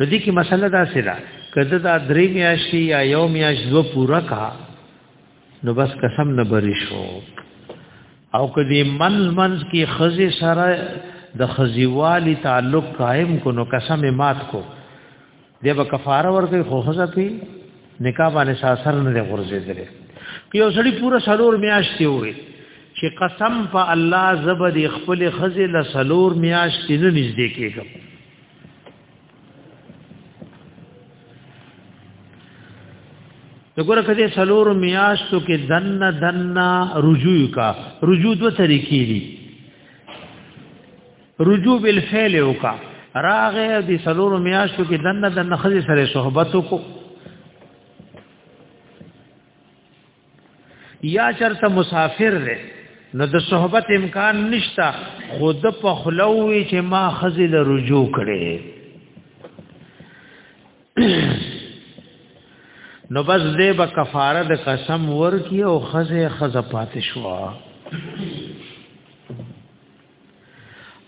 نو دې کې مسله دا سره کده دا درې میاشتې یا یو میاشت دو پورا کا نو بس قسم نه بری شو او کدی من منز کی خزی سره د خزیوالی تعلق قائم کو نو قسم مات کو دی به کفاره ورکړي خو خزه پی نکاح باندې ساسر نه غورځېدل یو سړی پورا سلور میاشتې وې چې قسم په الله زبد خپل خزه له سلور میاشتې نه نږدې کېږم وګوره کله سلور میاشتو کې دن دن رجوع کا رجوع دوه طریقې دي رجوع بالفعل وکا راغه د سلور میاشتو کې دنه د نخذ سره صحبت کو یا چرته مسافر دی نو د صحبت امکان نشتا خود په خلوي چې ما خزل رجوع کړي نو بس دې به کفاره د قسم ورکی او خزه خزه پاتې شو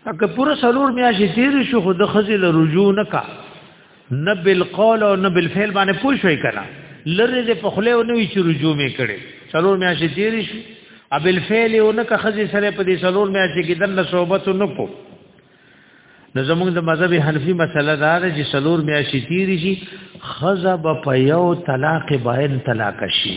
اګه پوره سلور میاشي تیر شو خو د خزل رجوع نکا نه بالقول او نه بالفعل باندې پوه شوي کړه لره دې په خله او نه وی چې رجوع می کړي سلور میاشي تیر شو ابل فعل او نه خزي سره په دې سلور میاشي کې دنه صحبت نکو نو زموږ د مذهب حنفي مسله دا ده چې سلور میاشي تیر شي خزب په یو طلاق باین طلاق شي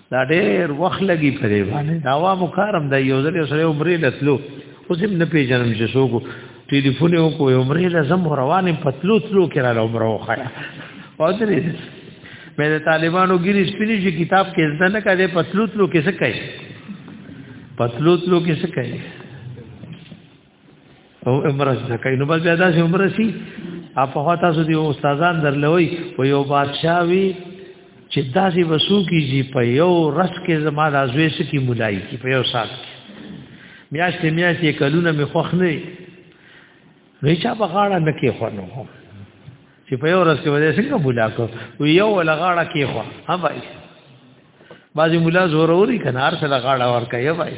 دا ډېر وخت لګي په دې باندې دا وا مخارم د یو ځل سره عمرې لتلو اوس هم نه پیژنم چې څوک ټلیفون یو کو عمرې لازم روانې پتلو تلو کې را عمره وخایا او درې مې د طالبانو ګری سپینې چې کتاب کې زده نه کړې پتلو تلو کې څه کوي پتلو تلو کې څه کوي او عمره څه کوي نو بس بیا دا چې عمره شي اپ هو تاسو دی استادان درلوي او یو بادشاہ وی چې داسې وسو کیږي په یو رس کې زما د ازوي سکی مولای کی په یو سات میاشتې میاشتې کلونه می خوخ نه وی چا په غاړه نه کې خونو چې په یو رس کې وځي څنګه بولا کو یو لغاړه کې خو هم وایي بعضی مولا زوروري کنه هر څه غاړه ور کوي وای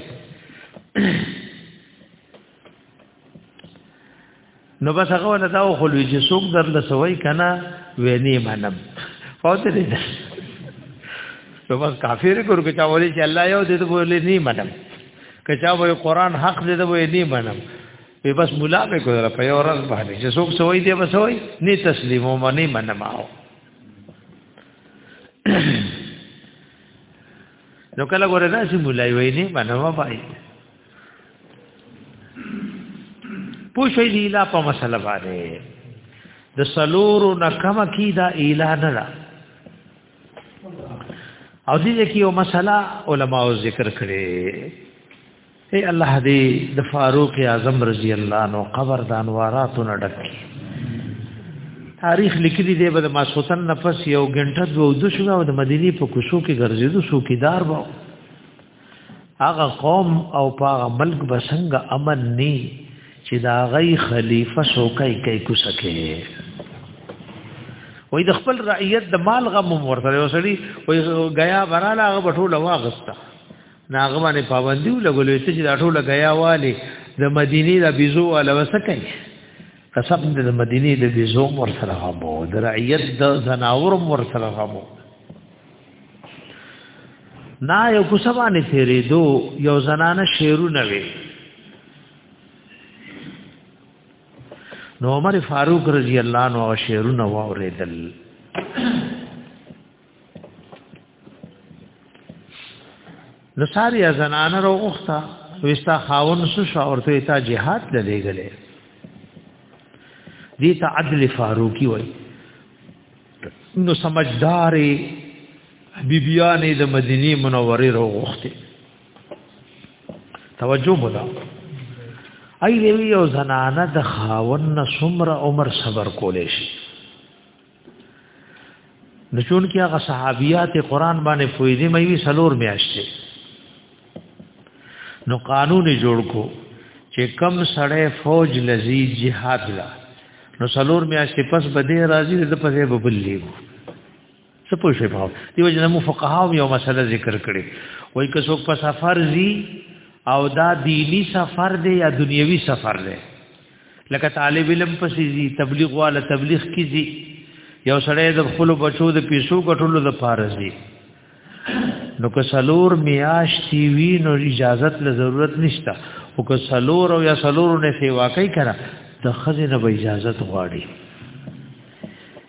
نو بس هغه ولا دا خو لوي چې څوک در لسوي کنه ویني منم فوت دې ده نو بس کافر ګور کې چا ولي چې الله یو دې ته بولې نه منم که چا وې قران حق دې ته بولې نه منم وی بس مولا به کو را په اورز باندې چې څوک سوي دې بس وای نه تسلیمو منی منم آو نو کله ګوره دا چې مولای وای نه منو بای پوښې دی لا په مسله باندې د سلورو نکمه کی دا اله نه ده او دې کې یو مسله علماو ذکر کړي اے الله دې د فاروق اعظم رضی الله عنه قبر د انواراتو نه ډک تاریخ لیکلی دی به د ماسوتن نفس یو غنټه دوه د شو او د مدینی په کوشو کې ګرځیدو سو کې دار وو هغه قوم او هغه ملک بسنګ امن ني چې دا غي خلیفہ سو کوي کوي کو سکے وای د خپل رعیت د مال غم ورته وسړي وای غیا براله هغه بټو لواغستا ناغه باندې پابندي لګولې چې دا ټول غیا والي د مدینه د بيزو والا وسکه قسم د مدینه د بيزو مر سره غمو د رعیت د زناور مر سره غمو نا یو کوسبانه تیرې دو یو زنانه شیرو نه وي نو عمر فاروق رضی الله عنه شیرو نه واوریدل نو ساری زنانه رو اخته وستا خاون سو شاورته تا جهاد لګلې دي ته عدل فاروقي وای نو سمجداري بیبیانې د مدینه منورې رو اخته توجه ودا ای یو زنانه د خاون سمره عمر صبر کولې شي نو چون کې هغه صحابيات قران باندې فویدې مې وی سلور میاشتې نو قانون جوړ کو چې کم سړی فوج لذي جهاد لا نو سلور میاشتې پس بده راځي د پځې ببلې څه پوه شي په دې وجه نو فقها یو مسله ذکر کړي وای که څوک په سفر زی او دا دینی سفر دی یا دنیوي سفر دی لکه طالب علم پسې زی تبلیغ والا تبلیغ کیږي یو سړی د خپل بچو د پیسو ګټلو د فارزي نو که سلور میاشتي وی نو اجازه له ضرورت نشته او که سلور او یا سلور نه سیوا کوي کنه د خزینه به اجازه غواړي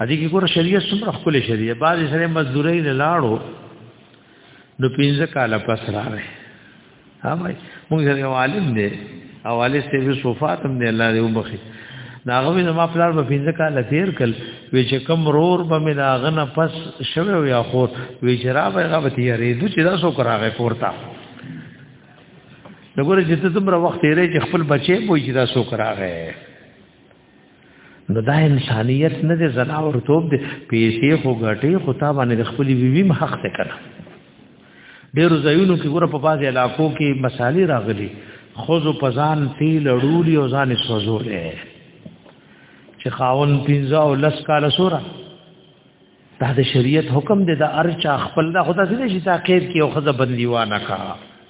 ادي کې ګوره شریعت څومره خپل شریعت بعضی سره مزدوري نه لاړو نو پینځه کاله پس راغی ها بھائی موږ سره یو عالم دی او عالم ته به صفات هم دی الله دې وبخي ناغوی زما پلار په پینځه کاله تیر کل وی چې کم رور به مې ناغنه پس شوه او یا خور وی چې را به غو ته یریدو چې دا سو کراغه پورتا نګوره چې ته تمره وخت یې چې خپل بچي بوې چې دا سو کراغه نو دا انسانیت نه دی زناور توپ دی پیسې خو غټي خو تا باندې خپل ویویم حق ته کړه ډیرو ځایونو کې ګوره په بازي علاقو کې مسالې راغلي خوځو پزان تیل ډولی او ځان سوزولې چې خاون پینځه او لس کال سورا دا د شریعت حکم دی دا ارچا خپل دا خدا سره شي تاکید کې او خزه بندیوانه کا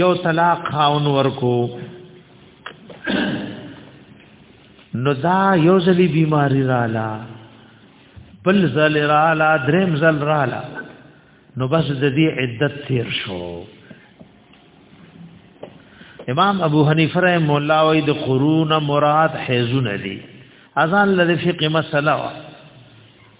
یو طلاق خاون ورکو نو دا یو ځلی بیماری رااله بل زل رالا دریم زل رالا نو بس د دې عدت تیر شو امام ابو حنیفه رحم الله وی د قرون مراد حیزون دی اذان لذی فقه مسله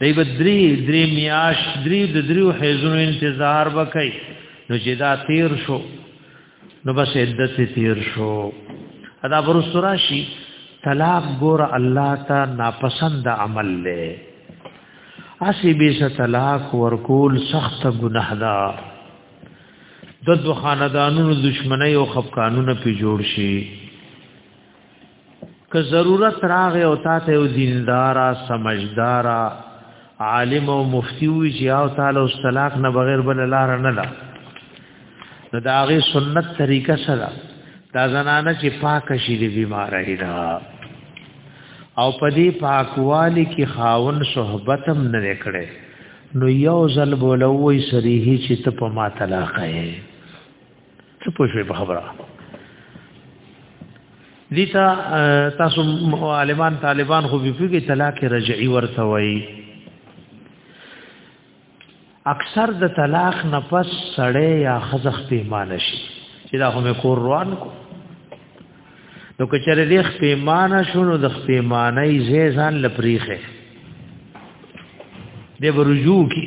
دی به درې درې میاش درې د دریو حیزونو انتظار وکړي نو چې دا تیر شو نو بس عدت تیر شو ادا برسرا شي طلاق ګور الله تا ناپسند عمل له اسی به س طلاق ورکول سخت ګناه ده د دوه خاندانونو دشمنی او خفقانونه په جوړ شي که ضرورت راغې او تا ته یو دیندارا سمجدارا عالم او مفتی وی چې او تعالی او طلاق نه بغیر بل لار نه ده نو دا غي سنت طریقه سره دا زنانه چې پاک شي د بیماری دا او پدی پاکوالی کی خاون صحبتم نه کړي نو یو ځل بولوي سریحي چې ته په ما طلاق یې څه پوه شوې په خبره دي تا تاسو عالمان طالبان خو به پیږي طلاق رجعي ورته وایي اکثر د طلاق نه پس سړی یا خزخ پیمانه شي چې دا هم کور روان کو نو کچره دې خپېمانه شونو د خپېمانه یې ځان لپریخه دې برجو کی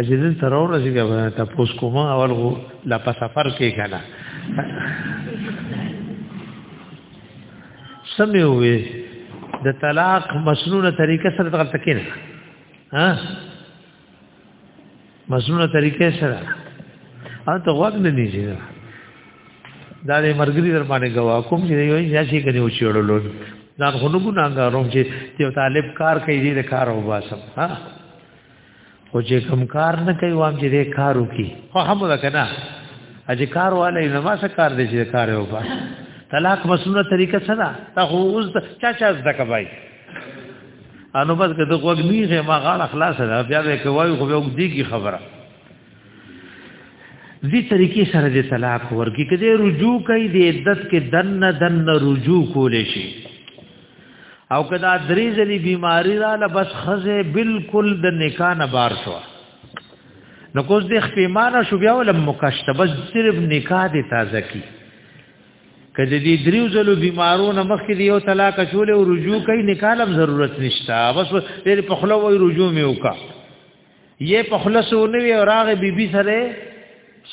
اجازه تر ورځې غواړم تاسو کومه اول غو لا په سفر کې غلا سمې وې د طلاق مسنونه طریقه سره دغه تکینه ها مزونه طریقې سره ان ته وګ نه نیږي دا دې مرګري در باندې گوا کوم چې یو یا شي کني او چړلو دا خونو ګناګاروم چې یو طالب کار کوي دې کار او باسم ها خو چې کم کار نه کوي وام چې دې کار وکي خو هم دا کنه اجه کار والے نه ما څه کار دې چې کار او باسم طلاق مسنونه طریقه څه ده تا خو اوس چا چا زده کوي انو بس که د غوږ نیغه ما غاړه خلاص ده بیا به کوي خو به وګديږي خبره دې طریقې سره د طلاق ورګي کده رجوع کوي د عدت کې دن دن رجوع کول شي او کدا درې ځلې بیماری را ل بس خزه بالکل د نکاح نه بار شو نو کوز د خپېمانه شو بیا ول مکشته بس صرف نکاح دې تازه کی کله دې دریو ځلو بیمارو نه مخکې دی یو طلاق شول او رجوع کوي نکالم ضرورت نشته بس دې په خلو وای رجوع مې وکا یې په خلص ونوي او راغه بیبي سره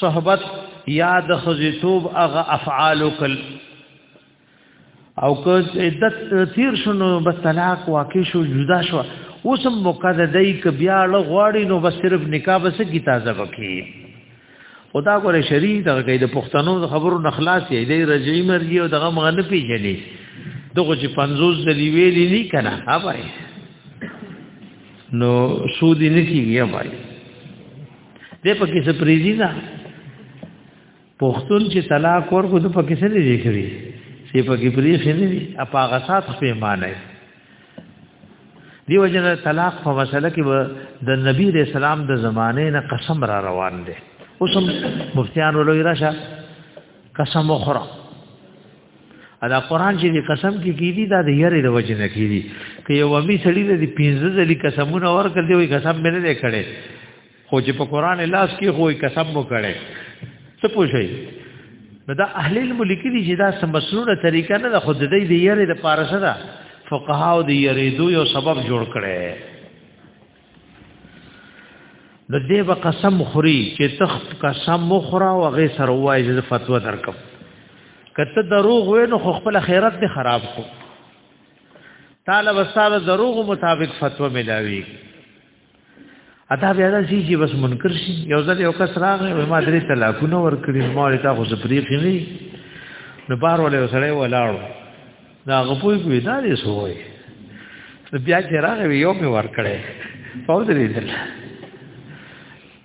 صحبت یاد خزیتوب اغه افعال کل او که عدت تیر شنو بس طلاق واقع شو جدا شو اوسم مقددای ک بیا لغواړي نو بس صرف نکاح بس کی تازه وکي او دا ګوره شری دغه کې د پښتنو د خبرو نخلاص یې د رجعي مرګي او دغه مغن پیژنې دغه چې 50 ځلی ویلې نه کنه ها بھائی نو سودی نکیږي ها بھائی دې په کې څه پریزي دا پښتون چې طلاق ورکو د پکې څه نه دی کړی چې پکې پریخې نه دی اپاغه سات په معنی دیو جن طلاق په مسله کې به د نبی رسول سلام د زمانه نه قسم را روان دي اوسم مفتیان ولوی راشه قسم اخرى ادا قران چې د قسم کې کیدی دا د یاري د وجه نه کیدی که یو امی سړی د 15 ځلې قسمونه ورکړ دی وي قسم مې نه کړي خو چې په قران لاس کې خو کسب مو کړي څه پوښي نو دا اهل علم لیکي دي چې دا سمسلوره طریقه نه ده خو د دې د یری د پاره سره فقها او د یری دوی یو سبب جوړ کړي د دې به قسم خوري چې تخت قسم مخرا او غي سر وای چې فتوا درکم کته دروغ وې نو خو خپل خیرت دې خراب کو طالب استاد دروغ مطابق فتوا ملاوي ادا بیا دا شي چې بس منکر شي یو ځل یو کس راغی او ما درې طلاقونه ورکړي ما لري تا خو زپری خني نو بار ولې سره ولاړو دا غپوي کوي دا دې سوې بیا چې راغی یو په ورکړې فوز دې دل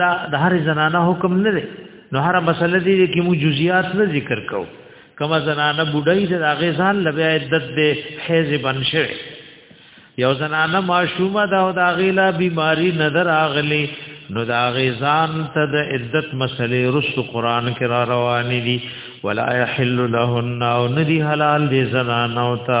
دا د هر زنانه حکم نه دی نو هر مسله دی کې مو جزئیات نه ذکر کو کما زنانه بډای د هغه ځان لبیا عدت دی حیز بنشه یو زنانه معشومه دا او دا غیلا بیماری نظر اغلی نو دا غیزان ته د عدت مسلې رسو قران کې را روان دي ولا يحل لهن او ندي حلال دي زنانه او تا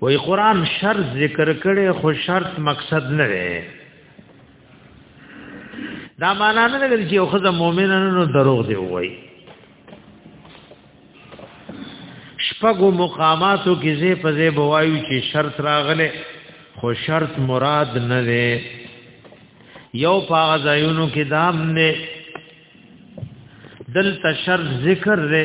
وای قران شرط ذکر کړي خو شرط مقصد نه دی دا معنا نه لري چې یو خزه مؤمن نه نو دروغ دی وای شپږو مقاماتو کې زه په زه بوایو چې شرط راغله خو شرط مراد نه دی یو پاغ ځایونو کې دام نه دل تشر ذکر دی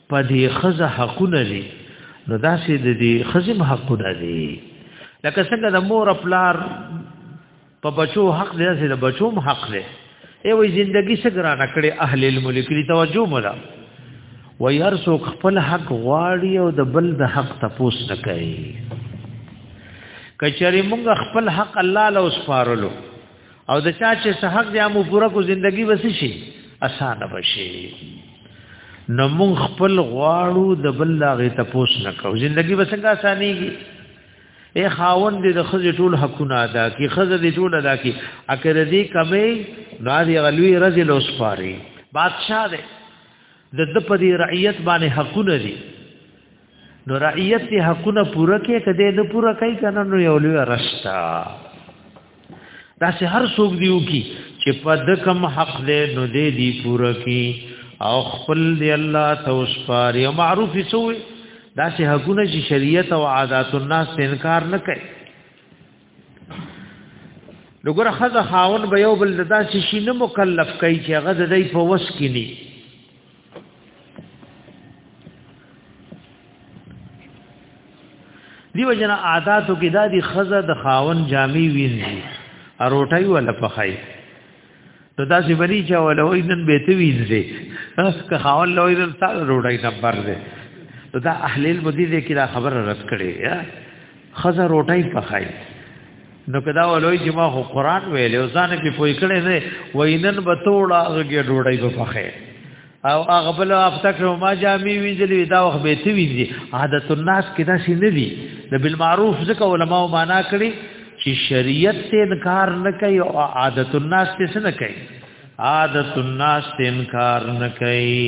په دې خزه حقونه دي نو دا سي د دې خزم حقونه دي لکه څنګه د مور پلار په بچو حق دی چې د بچو هم حق دی ای وای زندگی سګرا نکړي اهل الملک لري توجه مولا و يرسو خپل حق غواړي او د بل د حق تپوس نه کوي کچري موږ خپل حق الله له وسپارلو او د چا چې صحق دی مو پورا کو زندگی بس شي اسانه بشي نو مون خپل غواړو د بل لاغه تپوس نکو زندگی بس څنګه اسانيږي اے خاون دې د خزې ټول حقونه ادا کی خزې دې ټول ادا کی اکر دې کمې نادي غلوی رزل اوس پاري بادشاہ دې د د پدی رعیت باندې حقونه دي نو رعیت دی حقونه پوره کې کده نه پوره کوي کنه نو یو لوی رشتا دا سه هر څوک دیو کی چې په د کم حق دی نو دې دی پوره کی او خپل دی الله توسپار یو معروف سوې دا سه حقونه چې شریعت او عادات الناس ته انکار نه کوي لګره خزه خاون به یو بل داسې شي نه مکلف کوي چې هغه د دې په وس کې نه دیو جنا عاداتو کې دا دی خزه د خاون جامي وینځي اروټای ولا پخای نو دا سی بری چا ولا وای نن به ته وینځي که خاون لوی نن تا روټای نمبر دی نو دا اهل المدیده کې دا خبره رد کړي خزه روټي پخای نو کدا ولوي چې ما خو قران ویلې او ځان په پوي کړې نه وینن بتوړه هغه ډوډۍ په فخې او هغه بل هفته کې ما جامې وینځلې دا وخت به تی وینځي عادت الناس کې دا شي نه دي د بالمعروف ځکه علما او معنا کړي چې شریعت ته انکار نه کوي او عادت الناس ته څه نه کوي عادت الناس ته انکار نه کوي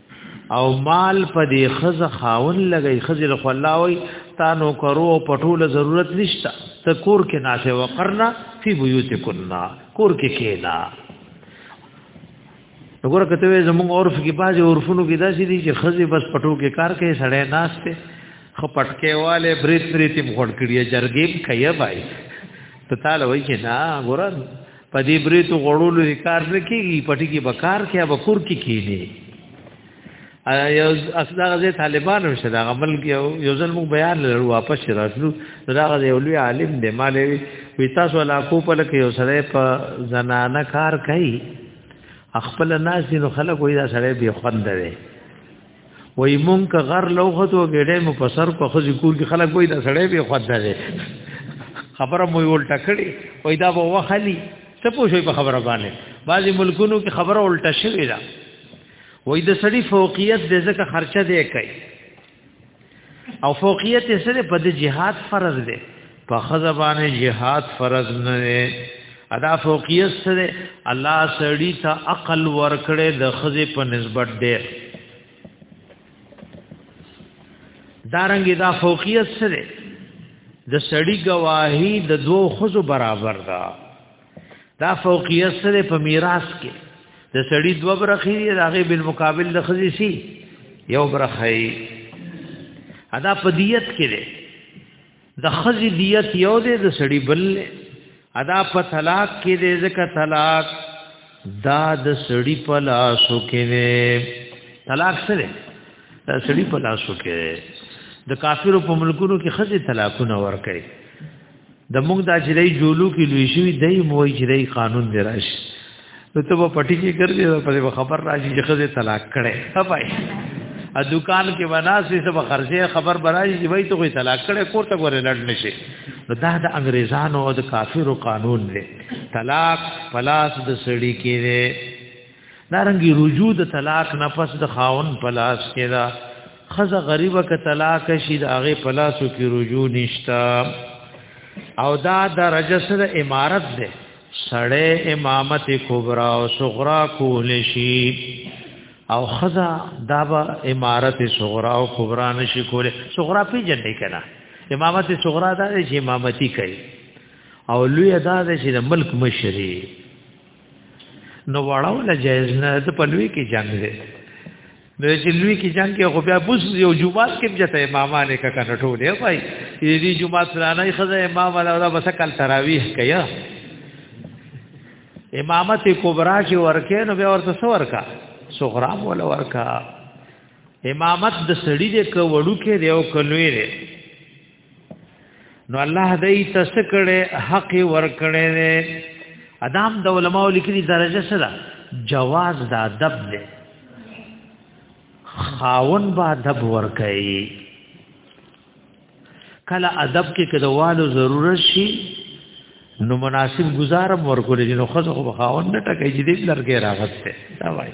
او مال په دې خزه خاون لګي خزه له الله وي تا نو کرو پټول ضرورت نشته ته کور کې ناشه وقرنا فی بیوتکنا کور کې کېنا وګوره کته وې زموږ عرف کې باز عرفونو کې داسې دي چې خزه بس پټو کې کار کوي سړی ناشته خو پټکې والے بریت بریت مخړ کړی جرګې کیا بای ته تعالی وای چې نا ګوره په دې بریتو غړولو کار نه کیږي پټي کې بکار کې به کور کې کینی یو اصله غزه طالبان هم شته عمل کې یو ځل موږ بیان لرو واپس راتلو دا غزه یو لوی عالم دی مالې وی تاسو لا کو په لکه یو سره په زنانه کار کوي خپل ناس نو خلک وې دا سره به خوند دی وای مونږ که غر لوغتو ګډه مو په سر په خزي کور کې خلک وای دا سړی به خود ده خبره مو ول ټکړي وای دا به وخلی څه پوښي په خبره باندې بعضی ملکونو کې خبره الټه شوې ده وای د سړی فوقیت د ځکه خرچه دی کوي او فوقیت یې سره په د جهاد فرض دی په خزبانه جهاد فرض نه دی ادا فوقیت سره الله سړی ته عقل ورکړي د خزې په نسبت دی دارنګ دا فوقیت سره د سړی گواهی د دوو خزو برابر ده دا فوقیت سره په میراث کې د سړی دوه برخې دی هغه بل مقابل د خزي سي یو برخه ادا په دیت کې دی د خزي دیت یو دی د سړی بل ادا په طلاق کې دی ځکه طلاق دا د سړی په لاسو کې دی طلاق سره د سړی په لاسو کې دی د کافرو په ملکونو کې خزي طلاقونه ور کوي د موږ دا چې دی جولو کې لوی شوی دی موي چې دی قانون دی راشي نو ته په پټی کې ګرځې په خبر راشي چې خزه طلاق کړي هپای ا دکان کې وناسي سب خرچه خبر برایي چې وای ته کوئی طلاق کړي کور ته ګورې لړ نشي نو دا د انګريزانو او د کافرو قانون دی طلاق پلاس د سړی کې دی دارنګي رجوع د طلاق نه پس د خاون پلاس کې دا خزه غریبه ک طلاق شي د هغه پلاسو کې رجوع نشتا او دا درجه سره امارت ده سړی امامت کبرا او صغرا کول شي او خزا دا با امارت صغرا او کبرا نشي کوله صغرا په جنډه کنا امامت صغرا دا چې امامتي کوي او لوی دا چې د ملک مشري نو واړه ولا جایز نه ته په لوی کې جنگ دی نو چې لوی کې جنگ کې خو بیا بوس یو جمعات کې بجته امامانه کا کنه ټوله وای دې جمعات سره نه خزه امام ولا ولا بس کل تراویح کیا امامت کبرا چې ورکه نو بیا ورته سو ورکا صغرا ولا ورکا امامت د سړی دې ک وړو کې دیو کلوې نو الله دای ته سکړه حق ور کړی ادم د علماء لیکلي درجه سره جواز د ادب دی خاون با ادب ور کوي کله ادب کې کډوالو ضرورت شي نو مناسب گزارم ورکول دي نو خزه خو خاون نه ټکې چې دې لرګې راغسته دا وایي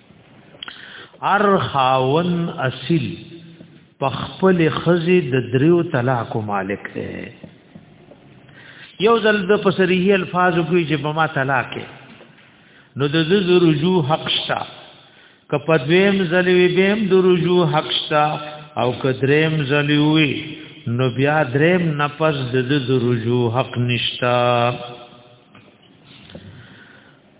ار خاون اصل په خپل خزي د دریو طلاق مالک دی یو ځل د پسریه الفاظ کوي چې په ما طلاق نو د ز رجوع حق شته ک په دویم ځل وی بیم د رجوع حق شته او ک دریم ځل وی نو بیا دریم نفس د ز رجوع حق نشته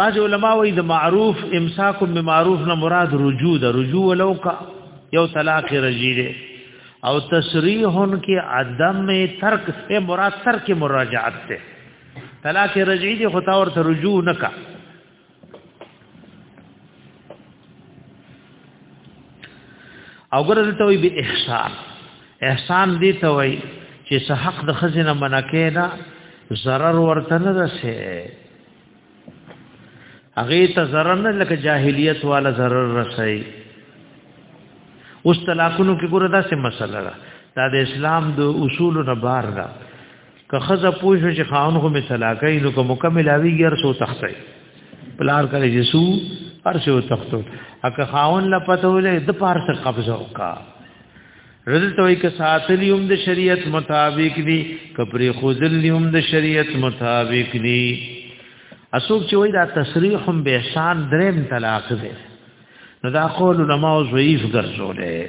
بعض علما وایي د معروف امساک به معروف نه مراد رجوع ده رجوع ولو کا یو طلاق رجی ده او تصریح کې عدم ترک سے مراد ترک مراجعت ده طلاق رجعی ده خطا ورته رجوع نه کا او ګره دلته وی به احسان احسان دی ته وی چې څه حق د خزینه منکه نه zarar ورته نه رسې هغه ته zarar نه لکه جاهلیت والا zarar رسې اوس طلاقونو کې ګره داسې مسله ده دا د اسلام د اصولو نه بار ده که خزه پوښ چې خاون خو می طلاقای نو کوم مکمل اوی غیر سو تخته پلار کړي جسو هر سو تختو اکه خاون لا پته ولې د پار سره قبضه وکا رزل توي که ساتلی هم د شریعت مطابق دي کپری خودل هم د شریعت مطابق دي اسوک چې وای دا تصریح هم به شان دریم طلاق دی نو دا قول علماء ضعیف ګرځولې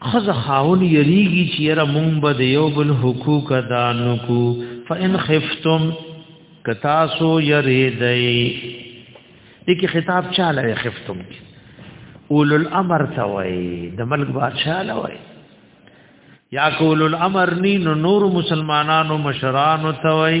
خزه خاون یریږي چې یره مونږ به د یو بل حقوق ادا نکو فإن خفتم کتاسو یریدای دغه خطاب چاله خفتم اول الامر توي د ملک بادشاہ لوي یا کول الامر نی نور مسلمانانو مشرانو توي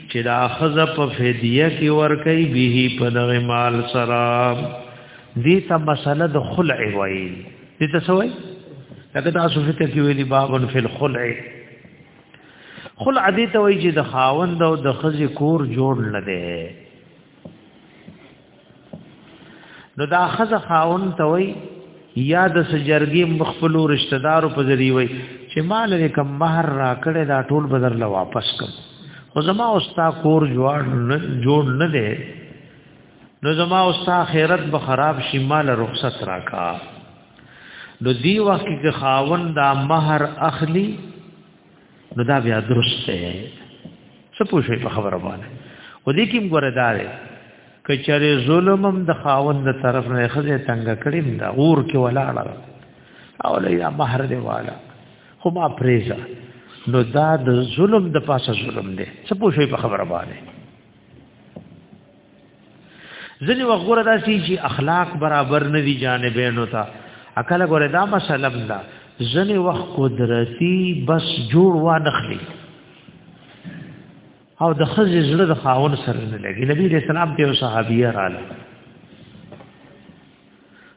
چې دا خزه په فدیه کې ور کوي به په دغه مال سره دې ته مسله د خلع وایي دې ته سوې لکه تاسو فکر کې ویلي بابن فی الخلع خلع دې ته وایي چې د خاوند او د خزې کور جوړ لده نو دا خزه خاون ته وای یا د سجرګي مخفلو رشتہ دارو په ذری وای چې مال دې کم مہر را کړې دا ټول بدر له واپس کم خو زما اوستا کور جوړ نه جوړ نه دی نو زما اوستا خیرت به خراب شي مال رخصت راکا نو دی وخت کې خاون دا مہر اخلي نو دا بیا درست دی څه پوښي په خبره باندې و دې کې ګوره دا دی کچره ظلم هم د خاوند طرف نه خزه تنگ کړیم دا اور کې ولاړه او لیا مہر دی والا خو ما پریزا نو دا د ظلم د پاسه ظلم دی څه پوښي په خبره باندې ځنی وخت ګوره دا سی چې اخلاق برابر نه دي جانبینو ته اکل ګوره دا مسله ده ځنی وخت قدرتی بس جوړ و نخلی او د خزې زړه د خاون سره نه لګي نبی رسول الله په صحابیه رااله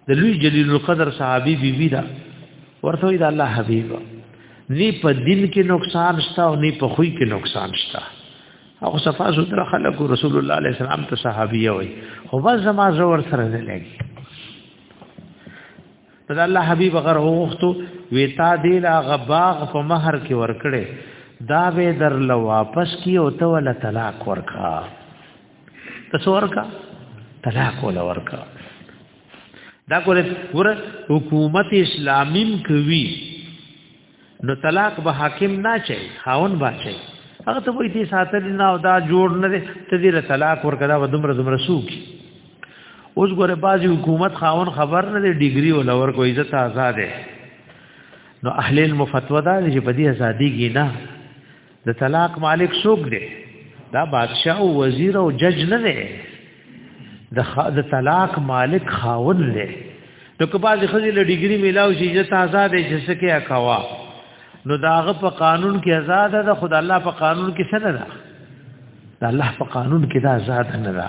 د لوی جلیل القدر صحابي بیبي دا ورته دا الله حبیب نی په دین کې نقصان شته او نی په خوې کې نقصان شته او صفا ستر خلق رسول الله علیه السلام ته صحابي وي خو بس زما زور سره نه لګي دا الله حبیب غره وختو ویتا دی لا غباغ په مہر کې ورکړي دا به در ل واپس کی او ته ول طلاق ورکا تاسو ورکا طلاق ولا ورکا دا ګوره ګوره حکومت اسلامیم کوي نو طلاق به حاکم نه چي خاون با چي هغه ته وایي چې ساتل نه او دا جوړ نه دي ته دې طلاق ورکړه و دمر دمر سوق اوس ګوره بازي حکومت خاون خبر نه دي ډیګري ولا ور کو عزت آزاد نو اهل المفتوا دا چې په دې ازادي کې نه د طلاق مالک څوک دی دا بادشاہ او وزیر او جج نه دی د د طلاق مالک خاوند دی نو که باز خزي له ډیګري میلاو شي چې آزاد دي چې سکه اکوا نو داغه په قانون کې آزاد ده خدای الله په قانون کې څه نه ده د الله په قانون کې دا آزاد نه ده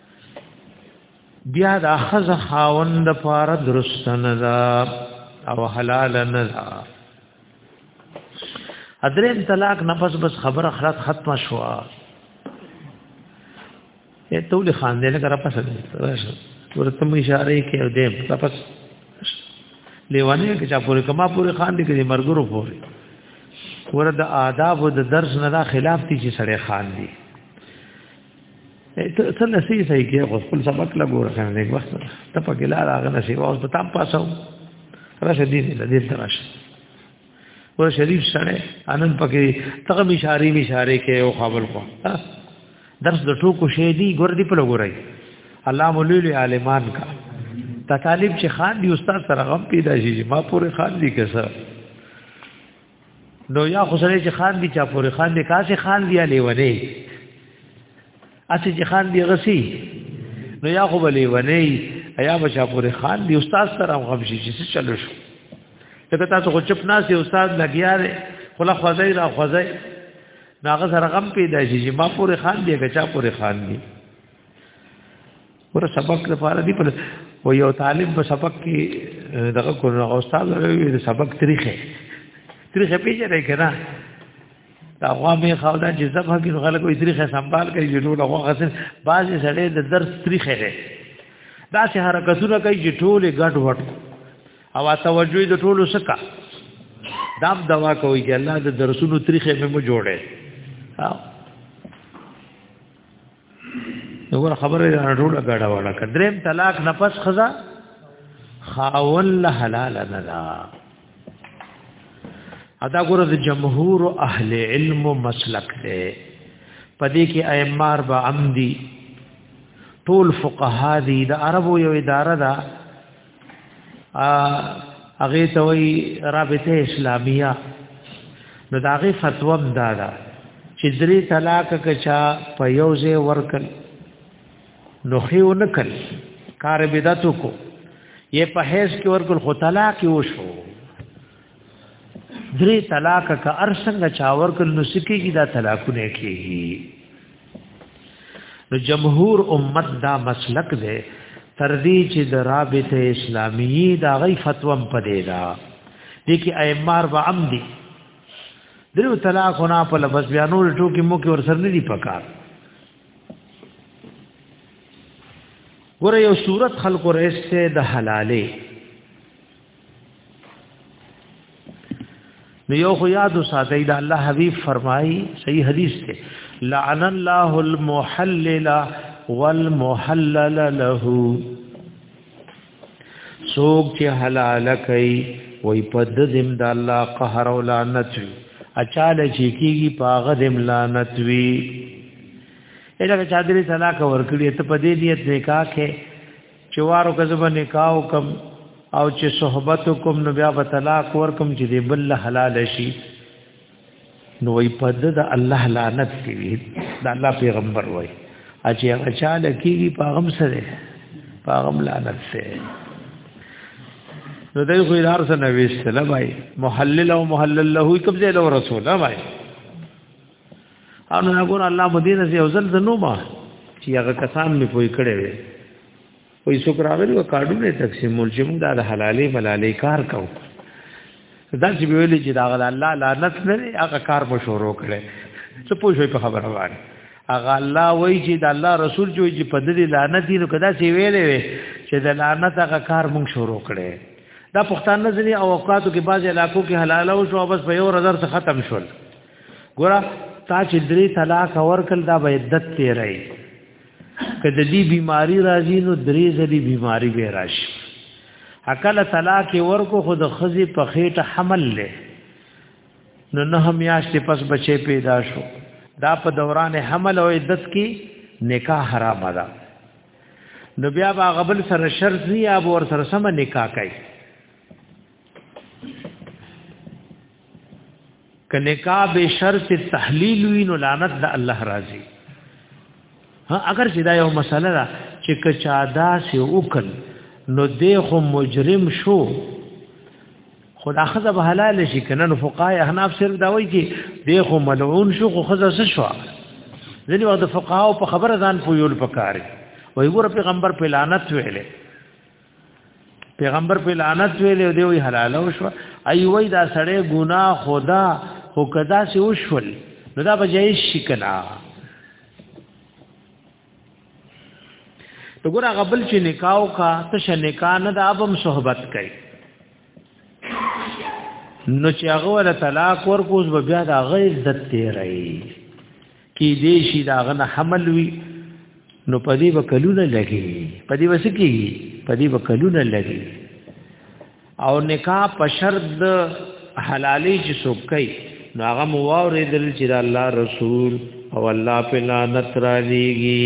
بیا د اخذ خاوند لپاره درست نه ده او حلال نه ده ادریم طلاق نه پس بس خبره خلاص ختم شوه ته ولې خان دې لګره پس دې ورته مې اشاره کې او دې تپس لیوانه کې چا پورې کما پورې خان دې کې مرګرو پورې ورته آداب او د درس نه دا خلاف دي چې سړی خان دي ته نه سي صحیح کې خو خپل سبق لا ګور کنه دغه وخت ته په ګلا راغ نه سي واس په تام پاسو راشه دې دې دې تراش ور شریف سره انن پکې تغه مشاري مشاره کې او خپل کو درس د ټوکو شې دي ګور دې په لګورای الله مولوی عالمان کا تا طالب چې خان دی استاد سره غم پیدا شي ما پورې خان دی که سره نو یا خو سره چې خان دی چا پورې خان دی کاسه خان دی لیونی اسی چې خان دی غسی نو یا خو لیونی یا بچا پورې خان دی استاد سره هم غمشي چې چلو شو لکه تاسو خو چپ ناسي استاد لګیا دی خلا خوځي را خوځي ناغه سره غم پیدا شي چې ما پورې خان دی که چا پورې خان دی ور سبق لپاره دی په و یو طالب په سبق کې دغه کول نو استاد وی د سبق تاریخ تاریخ پیژنې کړه دا غوا مې خو دا چې زبه کې خلک وي تاریخ سنبال کوي چې ټول غوا غسل بعض سړی د درس تاریخ لري دا چې حرکتونه کوي چې ټول ګډ وډ او توجه د ټولو سکا دام دوا کوي چې الله د درسونو تاریخ مې مو جوړه وګوره خبره نه ټوله غاډه وړه کدریم طلاق نه پس خزا خاول له حلال نه دا ادا ګوره د جمهور اهل علم مسلک دی پدې کې ائمار با عمدی ټول فقها دي د عربو یو اداره ده هغه ته وی رابطه اسلامیه نو دا غي فتوا دا ده چې درې طلاق کچا په یو ځای ورکل نو خيو نکل کار بدعت کو یې په هیڅ کې ورکل خو طلاق وشو درې طلاق کا ارسنګ چاور کل نو سکیږي دا طلاقونه کیږي نو جمهور امت دا مسلک دی تر دې چې د رابطه اسلامي دا غي فتوم پدې دا دي کې ائمار و عمدي درو طلاق نه په لفظ بیا نور ټوکی مو کې ور سر نه دی پکار ګوره یو صورت خلق رسته د حلاله نو یو خو یاد ساتي دا الله حبیب فرمایي صحیح حدیث ته لعن الله المحلل والمحلل له سوق چې حلال کوي وای په دم د الله قهر او لعنت وي اچاله چې کیږي پاغه دم لعنت وي اله چې حاضرې طلاق ورکړي ته په دې نیت نکاح کې چې وارو کزب نکاح کوم او چې صحبت کوم نو بیا به طلاق ورکم چې دی بل حلال شي نو وي پد د الله لعنت دی د الله پیغمبر وای اجي هغه چاله کیږي پاغم سره پاغم لعنت سره نو دای خو دار سره ویستله بای محلل او محلل له کوم ځای له رسول بای ان هغه الله مدیر از یو ځل د نو ما چې هغه کسان می پوي کړي وي وې څوک راغلی و کارډونه تقسیمول چې موږ د حلالې ملالې کار کوو دا چې ویلې چې دا غل الله لعنت نه هغه کار مو شروع کړي څه پوښوي په خبره باندې هغه الله وایي چې د الله رسول جوړ چې په دې لعنت دي نو کدا چې ویلې وي چې د لعنت هغه کار مونږ شروع کړي دا پښتانه ځنی او اوقاتو کې بعض علاقو کې حلاله او شو بس په یو ورځ ختم شول ګوره تا چې درې طلاق ورکل دا به عدت تیرای که د دې بیماری راځي نو درې ځلې بیماری به راشي عقل طلاق ورکو خود خزي په خېټه حمل لې نو نه میاشتې پس بچي پیدا شو دا په دوران حمل او عدت کې نکاح حرام ده نو بیا با غبل سره شرط نه یا ور سره سم نکاح کوي کنه کا به شرط تحلیل وی نو لعنت د الله راضي ها اگر چې دا یو مسله ده چې کچا دا سه وکړ نو دی خو مجرم شو خدا خزه به حلال شي کنه نو فقای احناف صرف دا وایي چې دی خو ملعون شو خو خزه څه شو ځینې وخت فقهاو په خبره ځان پویول پکاري وای ګور پیغمبر په لعنت ویلې پیغمبر په لعنت ویلې او دی وی حلال او شو ای وای دا سړی ګنا خدا هو کدا سی وشول نو دا بجای شي کنا تو ګور غبل چې نکاو کا ته ش نکاح نه دا ابم صحبت کوي نو چې هغه ول طلاق ورکوز بیا دا غیر عزت دی رہی کی دی شي دا غنه حمل وی نو پدی وکلونه لګي پدی وسکی پدی وکلونه لګي او نکاح پشرد حلالي چې سوکای نو هغه مو واورېدل چې الله رسول او الله په لعنت را لېږي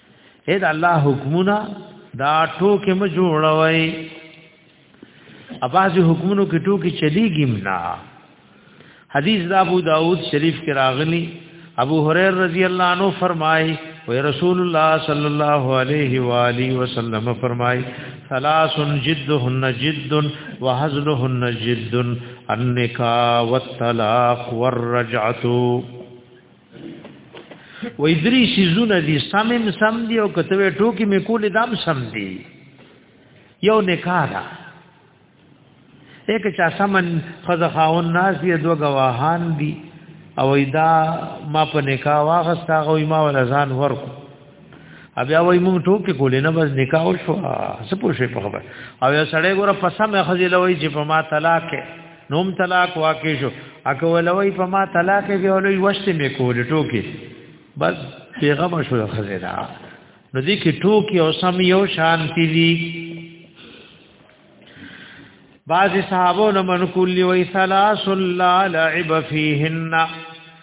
اې دا الله حکمونه دا ټوکې م جوړوي اباځي حکمونو کې ټوکې چلیږي نه حدیث دا ابو داود شریف کې راغلی ابو هريره رضی الله عنه فرمایي وی رسول الله صلی الله علیه و آله وسلم فرمایي ثلاث جدهن جد وهزلهن جد النکاح والطلاق والرجعه وې درې سيزونه دي سمم سم دي او کته ټوکی مې کولې دام سم دي یو نکاح ده یک چا سمن خزه خاون ناس دي دوه گواهان دي او دا ما په نکاح واغستا غو ما ول ځان ورکو بیا وای مونږ ټوکی کولې نه بس نکاح شو څه پوښې په خبر او سړی ګوره پسمه خزه لوي چې په ما طلاق نوم طلاق واقع شو اکه ولوي په ما طلاق دی ولوي وشته مې کول ټوکې بس پیغام شو خزینا نو دې کې ټوکې او سم یو شانتی دي بعض صحابو نه منقول وی ثلاث لا لعب فیهن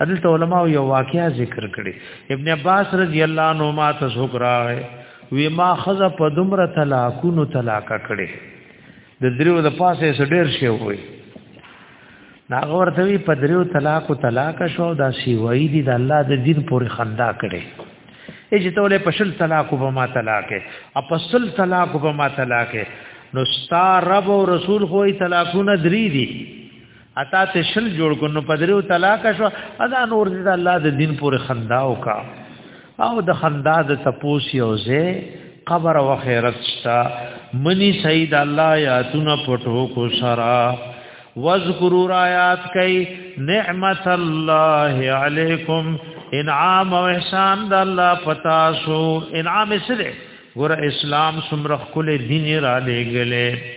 عدالت علماء یو واقعیا ذکر کړي ابن عباس رضی الله عنه ما ته ذکرای وی ما خزه په دمر طلاقونو طلاق کړي د دریو د پاسه سډیر شی وای ناغه ورته وی په دریو طلاق او طلاق شو دا سی وای دی د الله د دین پورې خندا کړي چې تولې په شل طلاق په ما طلاق او په شل طلاق په ما طلاق نو ستا رب او رسول خو یې طلاقونه درې دي اتا ته شل جوړ کو نو پدریو طلاق شو ادا نور دې الله د دین پورې خندا وکا او د خندا د تپوس یو ځای قبر او خیرت شتا منی سید الله یاتونه پټو کو سرا واذکروا آیات کئ نعمت الله علیکم انعام او احسان د الله پتا شو انعام سره ګور اسلام سمرخ کله دین را لګلې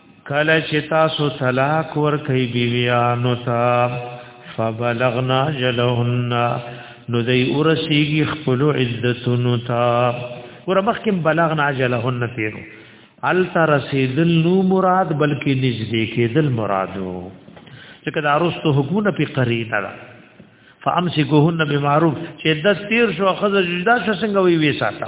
کله چې تاسو طلاق ورکړي بیویانو ته فبلغنا جلهن نو دی ورسیږي خپل عدتونو ته ور مخکم بلغنا جلهن تیرو ال تر رسیدل نو مراد بلکې نږدې کېدل مرادو چې کله ارستو حکومت په قرینه ده فامسکوهن بمعروف چې د تیر شو خزه جدا شو څنګه وی وی ساته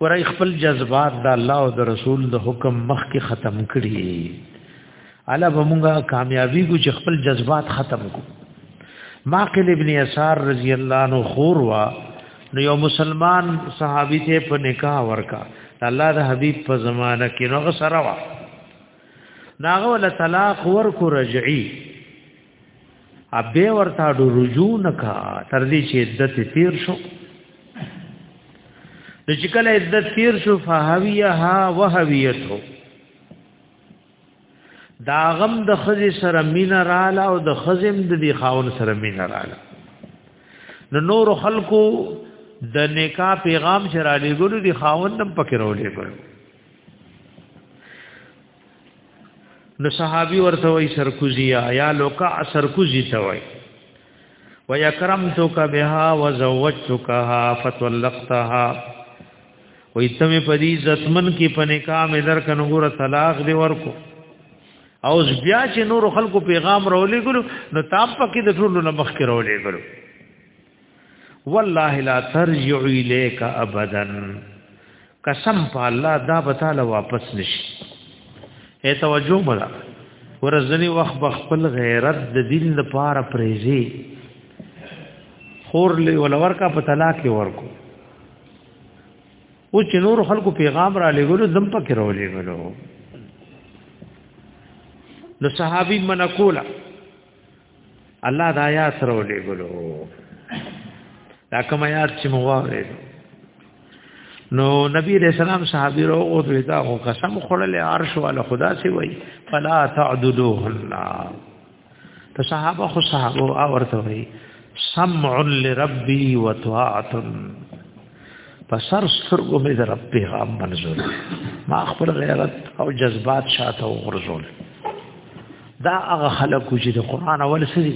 ورای خپل جذبات د الله او د رسول د حکم مخ کې ختم کړي الا بمونګه کامیابی کو چې خپل جذبات ختم کو ماقل ابن یسار رضی الله عنه خور وا نو یو مسلمان صحابي ته په نکاح ورکا الله د حبیب په زمانہ کې نو سره وا ناغه ول طلاق ورکو رجعي ابه ورته د رجوع نکا تر دې چې عدت تیر شو د چې کله عدت تیر شو فهویها وهویته دا غم د خزي سره مين رااله او د خزم د دې خاون سره مين رااله نو نور خلقو د نیکا پیغام شرالې ګلو دي خاون نم پکې رولې ګلو نو صحابي ورته وای سرکوزیا یا لوکا سرکوزی ته وای ويكرمتك بها وزوجتكها فطلقتها وې ته مې په دې عزتمن کې په نکاح مې درک نو ګوره طلاق دی ورکو او بیا چې نور خلکو پیغام راولې ګلو نو تام پکې د ټولو نه مخ کې راولې ګلو والله لا ترجع الیک ابدا قسم په الله دا به تعالی واپس نشي اے توجه مړه ورځنی وخت بخپل غیرت د دین لپاره پریزي خور له ولور کا په طلاق ورکو او چې نور خلکو پیغام را لګولو دم پکې را لګولو نو صحابي منقولا الله دا آیات سره ولېګلو دا کوم آیات چې مو واره نو نبی رسول الله صحابي رو او دوی دا هو قسم خړل عرش والا خدا سی وای فلا تعدلوهن ته صحابه خو صحابه او ورته وای سمع لربي وطاعت په سر سترګو مې د رب پیغام منزول ما خپل غیرت او جذبات شاته وغورځول دا هغه خلک چې د قران اول سړي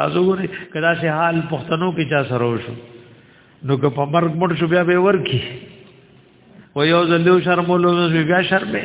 تاسو ګورئ کدا سه حال پښتنو کې چا سره وشو نو که په مرګ مړ شو بیا به ورکی و یو ځل له شرمولو بیا شرمه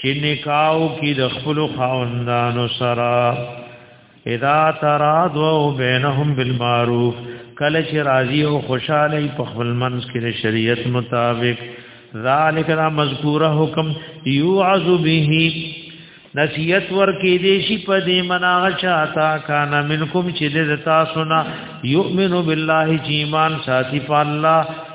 چې نکاو کې د خپل خاوندانو سره اذا ترادو بینهم بالمعروف کله چې راضي او خوشاله په خپل منځ کې د شریعت مطابق ذالک را مذکوره حکم یعذ به نصیحت ور کې دې شي په دې مناغه چاته کان منکم چې دې تاسو نه یؤمنو بالله چې ایمان ساتي په الله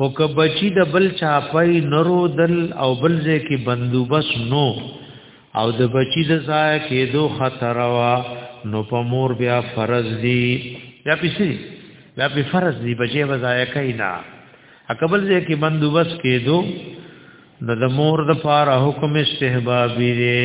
خو که بچی د بل چاپای نرو دل او بل ځای کې بندوبس نو او د بچی د ځای کې دو خطر وا نو په مور بیا فرض دی یا پیسې بیا په فرض دی بچی و ځای کینا اکبل ځای کې بندوبس کې دو د مور د فار حکم استحبابی دی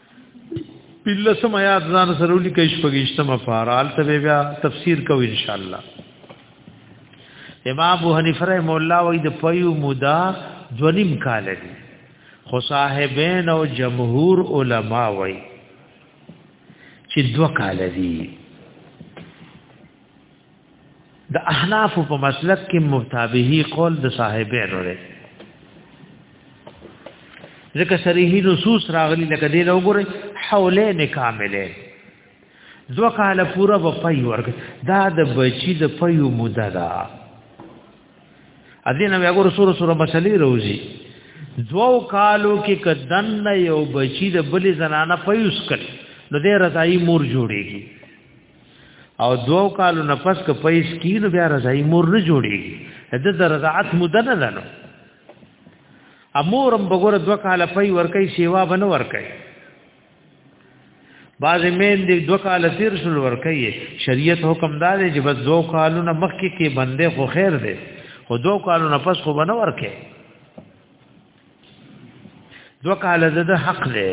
بل سم آیات ځان سره لیکي شپږشتمه پارا الته بیا تفسیر کوو ان شاء الله امام ابو حنیفه رحم الله وای د پيو مودا ځنیم کال دي خو صاحبین او جمهور علما وای چې دو کال دي د احناف په مسلک کې متابعي قول د صاحبینو دی ځکه صریحي نصوص راغلي لکه دی لوګره حولین کامله دو کاله پورا په پي ورګ دا د بچي د پيو موده ده اذن بیا ګور سور سور مسلې روزي دو کالو کې کدن یو بچي د بلې زنانه پيوس کړي نو دې رضای مور جوړيږي او دوو کالو نه پس که پیس کینو بیا رضای مور نه جوړیږي د د رضاعت مده نه ده نو امورم بګور دوه کاله پي ورکي سیوا بنه ورکي بعض مین دی دو کال تیر شل ورکی شریعت حکم دا دی چې بس دو کالونه مخکې کې بندې خو خیر دی خو دو کالونه پس خو بنه ورکه دو کال د حق دی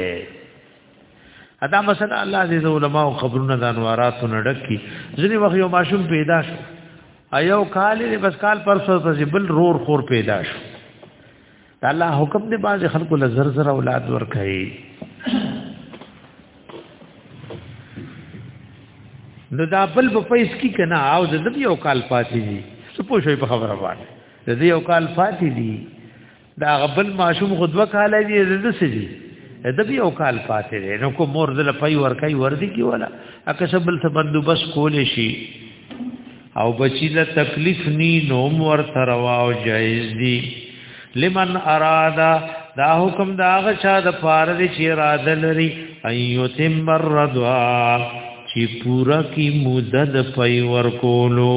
ادا مثلا الله دې د علماء او خبرونه د انواراتو نه ډکی ځنی وخت یو ماشوم پیدا شو ایو کال دې بس کال پر سو ته بل رور خور پیدا شو الله حکم دې باز خلکو له زر زر اولاد ور کوي نو دا بل په پیس کی کنا او د دې یو کال پاتې دي څه پوښوي په خبره باندې د دې یو کال فاتې دي دا غبل ماشوم خود وکاله دي د څه دي د دې یو کال فاتې دي نو کو مور دل پي ور کوي ور دي کی ولا اکه سبل ته بندوبس کول شي او بچی له تکلیف ني نوم ور تروا او جایز دي لمن ارادا دا حکم دا غ چا د پاره دي چې را دلري ايو تم الرضا چې پورا کی مدد پي ور کولو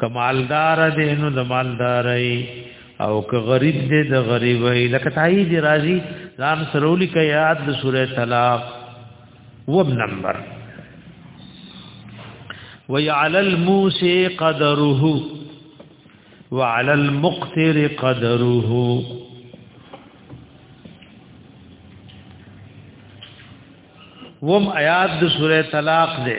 کمالدار دی نو د مالداري او که غریب دی د غریبۍ لکه تای دی راضی ځان سرولی کې یاد د سوره طلاق و نمبر ويعلى الموسي قدره وعلى المقتر قدره وم آیات د سوره طلاق ده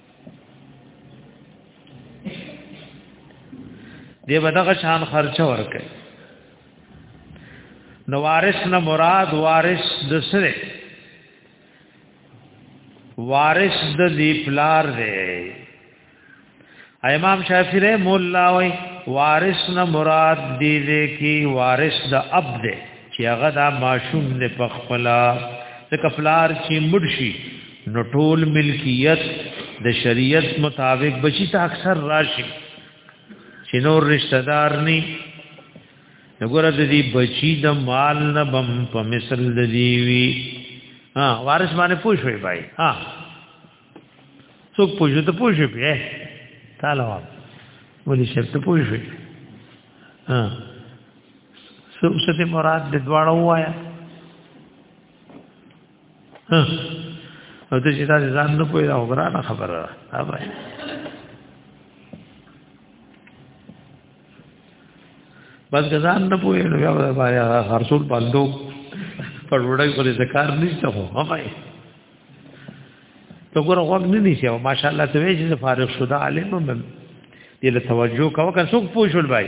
دی به دغه شان خرچه ورکړي نو وارث نه مراد وارث د سره وارث د دی پلار دی امام شافعی رحم الله وی وارث نه مراد دی دی کی وارث د اب دی چې هغه دا ماشوم نه پخپلا د کفلار چې مرشي نو ټول ملکیت د شریعت مطابق بچی ته اکثر راشي چې نور رشتہ دار ني نګور د دې بچی د مال نه بم په مثل د دی وی ها وارث باندې پوښوي بای ها څوک پوښته پوښي په تعالی وا ولې شرط پوښوي ها څه څه مراد د دواړو وایا او ته چې دا ځان نه پوي دا وګرانه خبره ده اوبه بس ځان نه پوي نو بیا به خرصول باندې پر وړای کولی ذکر نشته خو اوبه ته ګور غوږ نه نیسی او ماشاءالله ته وی چې فارغ شوه عالم مم دې له توجه کا وکړ څوک پوښول بای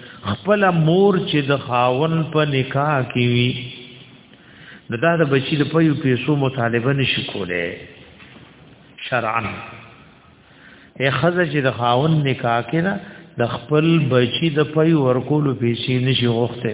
خپل مور چې د خاون په نکاح کې وي نو دا د بچی د پیو پیسو مطالبه نشي کوله شرعا اے خزه چې د خاون نکاح کې نه د خپل بچی د پیو ورکول پیسې نشي غوښته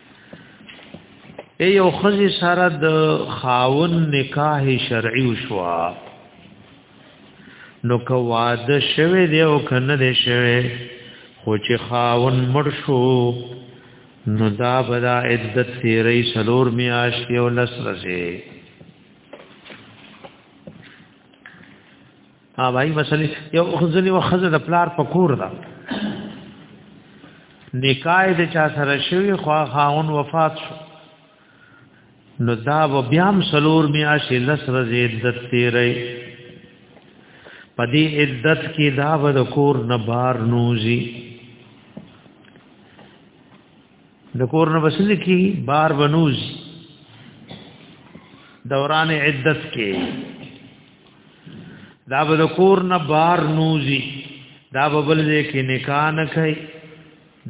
ای یو خزی سره د خاون نکاح شرعي وشوا نو که واده شوه دی او کنه دی شوه خو چې خاون مړ شو نو دا بدا عدت تیرې سلور میاشت یو لس رسې ها وای مسلې یو خزنی او خزه د پلار په کور ده نکای د چا سره شوی خو خاون وفات شو نو دا و بیام سلور میاشې لس ورځې عدت تیرې پدې عدت کې دا و د کور نه بار نوځي د کور نه بسل کی بار بنوز دوران عدت کې دا به د کور نه بار نوزي دا به بل دې کې نکاح نه کوي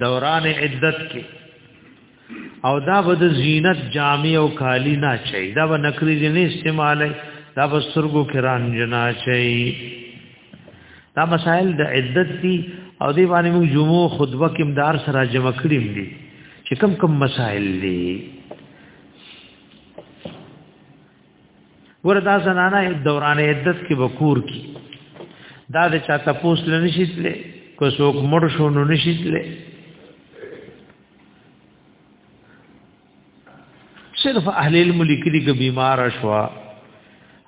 دوران عدت کې او دا به د زینت جامع او کالی نه چي دا به نکري نه استعمالي دا به سرګو کران جنا چي دا مسائل د عدت دي او دی باندې موږ جمعو خطبه کې مدار سره جمع کړیم دي چې کم کم مسائل دي وردا زنانه دوران عدت کې وکور کی دا د چا تپوس لنشیتلې کو څوک مړ شو نو نشیتلې صرف اهل علم لیکلي کې بیمار شوا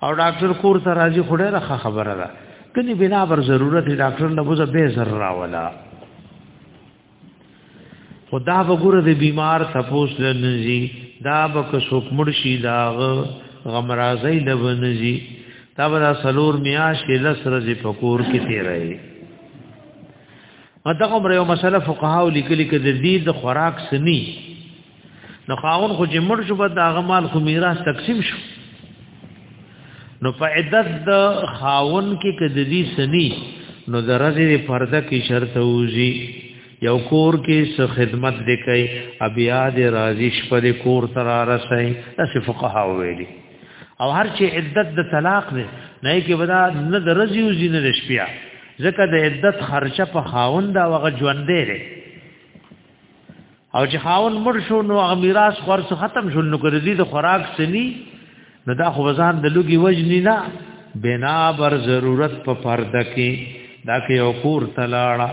او ډاکټر کور ته راځي خړه راخه خبره ده کني بنا بر ضرورت ډاکټر نه بوزه به زر راولا خدا وګوره د بیمار تپوس لنځي دا بک سوک مرشي دا غمرازي لبنځي دا بلا سلور میاش کې لس رزي فقور کې تیرې مدغه مر یو مسله فقها او لیکلي کې د دې د خوراک سني نو خاون خو چې مړ شو بد هغه مال خو میراث تقسیم شو نو په عدت د خاون کې کدی سني نو د رزي پرده کې شرط وزي یو کور کې څه خدمت وکړي ابیا د راضي شپه کور تر رسي تاسو فقها ویلي او هر چې عدت د طلاق دی نه کې ودا نه د رزي او زینه د شپیا ځکه د عدت خرچه په خاوند دا وغه ژوند دی او چې خاوند مړ شو نو هغه میراث خرڅ ختم شول نو ګرځي د خوراک سني نو دا خو ځان د لوګي وجنی نه بنا بر ضرورت په پرده کې دا کې یو کور تلاړه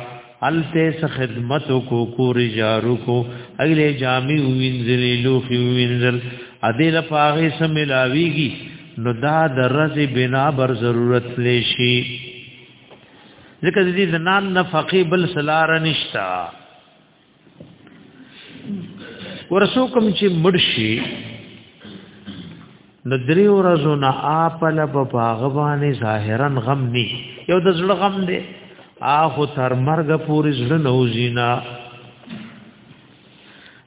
الته س خدمت کو کور جارو کو اله جامع وینځل لوخي وینځل ادي له پاغه سم ملاويږي نو دا درز بنا بر ضرورت لشي ځکه دې زنان نه فقې بل سلار نشتا ورسو کوم چې مرشي نو درې ورځو نه آپل په باغبانې ظاهرا غم ني یو د زړه غم دی آخو تر مرګ پورې زړه نه وزینا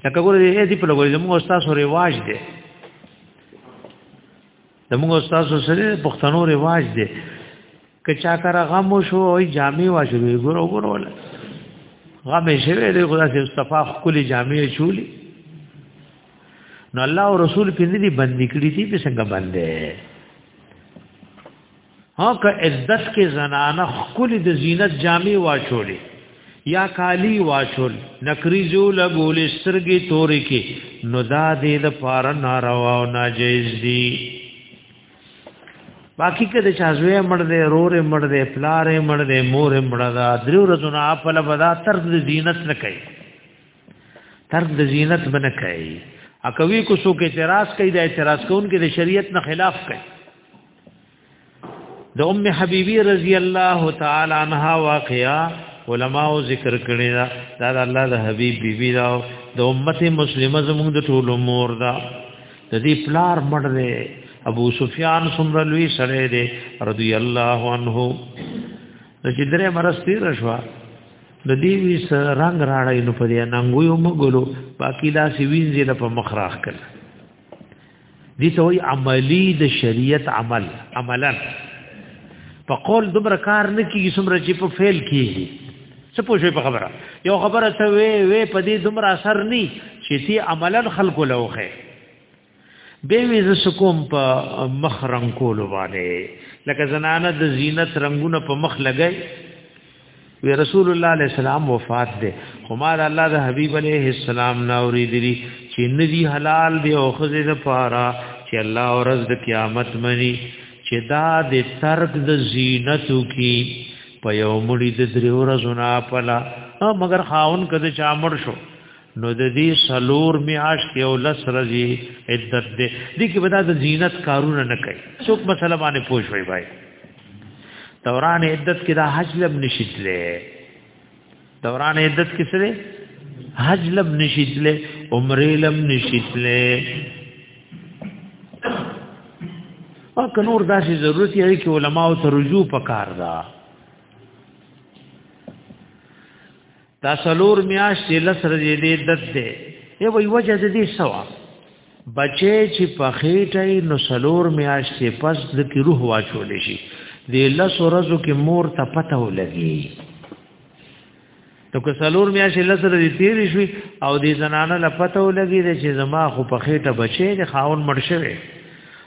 لکه ګورې دې په لګولې زموږ استاد سره رواج دی زموږ استاد سره پښتنو رواج دی که چا کرا غم شو او جامې واجبې ګورو ګورو ولا غم شوی دی خدای صفه خپل جامې چولی نو الله او رسول په دې باندې کړی دي په څنګه باندې ها که عزت کې زنانه خپل د زینت جامې واچولې یا کالی واچول نکریزو لګول سترګې تورې کې نو دا دې د پار ناروا او ناجیز دي باقی که د چازوې مړ دې رورې مړ دې پلارې مړ دې مورې مړ دا درو رزونه خپل بدا تر زینت نه کوي ترک د زینت بنه کوي ا کوي کو سو کې اعتراض کوي د اعتراض کوونکو د شریعت نه خلاف کوي د ام حبیبی رضی الله تعالی عنها واقعا علماء ذکر کړی دا د الله د حبیب بیبی دا د امت مسلمه زموږ د ټولو مور دا د دې پلار مړ دی ابو سفیان سمر لوی سره دی رضی الله عنه د چې درې مرستې رشوا د دې ویس رنگ راړی نو په دې ننګو یو مګلو باقی دا سی وینځي د په مخ راخ کړ دي ته وی عملی د شریعت عمل عملا په قول دومره کار نه کیږي څومره چې په فعل کیږي څه پوښي په خبره یو خبره ته وی وی په دې دومره اثر نه چې تی عملا خلق لوخه به وی ز سکوم په مخ رنگ کول باندې لکه زنانه د زینت رنگونه په مخ لګی وی رسول الله علیه السلام وفات ده خو ما د الله د حبیب علیه السلام نه اوریدلی چې ندی حلال دی او خزه د پاره چې الله ورځ د قیامت منی چې دا د ترک د زینتو کی په یو مړي د درې ورځې نه پلا مگر خاون کده چا مړ شو نو د دې سلور میاشت یو لس ورځې عدت دې دې کې بدا د زینت کارونه نه کوي څوک مسله باندې پوښ وای بھائی دوران عدت کې دا حج لب نشیدلې دوران عدت کې سره حج لب نشیدلې عمرې لب نشیدلې او کنور داسې ضرورت یې کې علماو ته رجوع پکار ده دا سلور میاشتې لس ورځې دې دد دې ای وای وجه دې سوا بچې چې په خېټه نو سلور میاشتې پس د کی روح واچول شي دې لس ورځو کې مور ته پته ولګي نو که سلور میاشتې لس ورځې تیر شي او دې زنانه لا پته ولګي چې زما خو په خېټه بچې د خاون مړ شوی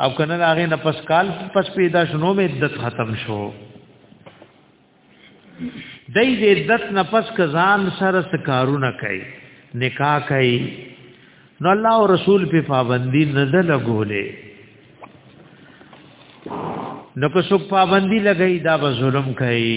او کنه هغه نه پس کال پس پیدا شنو مې عدت ختم شو دای دې عدت نه پس کزان سره سکارونه کوي نکاح کوي نو الله او رسول په پابندي نه ده لګولې نو که څوک پابندي لګي دا به ظلم کوي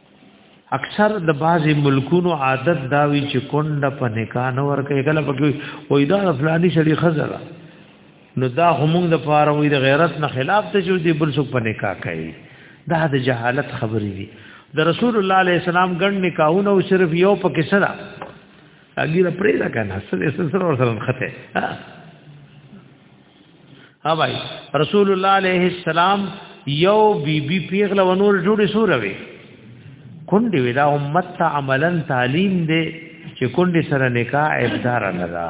اکثر د بعضی ملکونو عادت داوی چې کونډه په نکاح نه ورکه کله پکې وای دا فلانی شړي خزره نو دا همون د پاره وای د غیرت نه خلاف ته جو دی بل څوک په نکاح کوي دا د جهالت خبرې دي د رسول الله علیه السلام ګڼ نکاحونه او صرف یو پکې سره اګیره پرې دا کنه سره سره ور سره خته ها بھائی رسول الله علیه السلام یو بی بی پیغله ونور جوړې سوروي کونډې ودا امت ته عملا تعلیم دی چې کونډې سره نکاح ابدار نه دا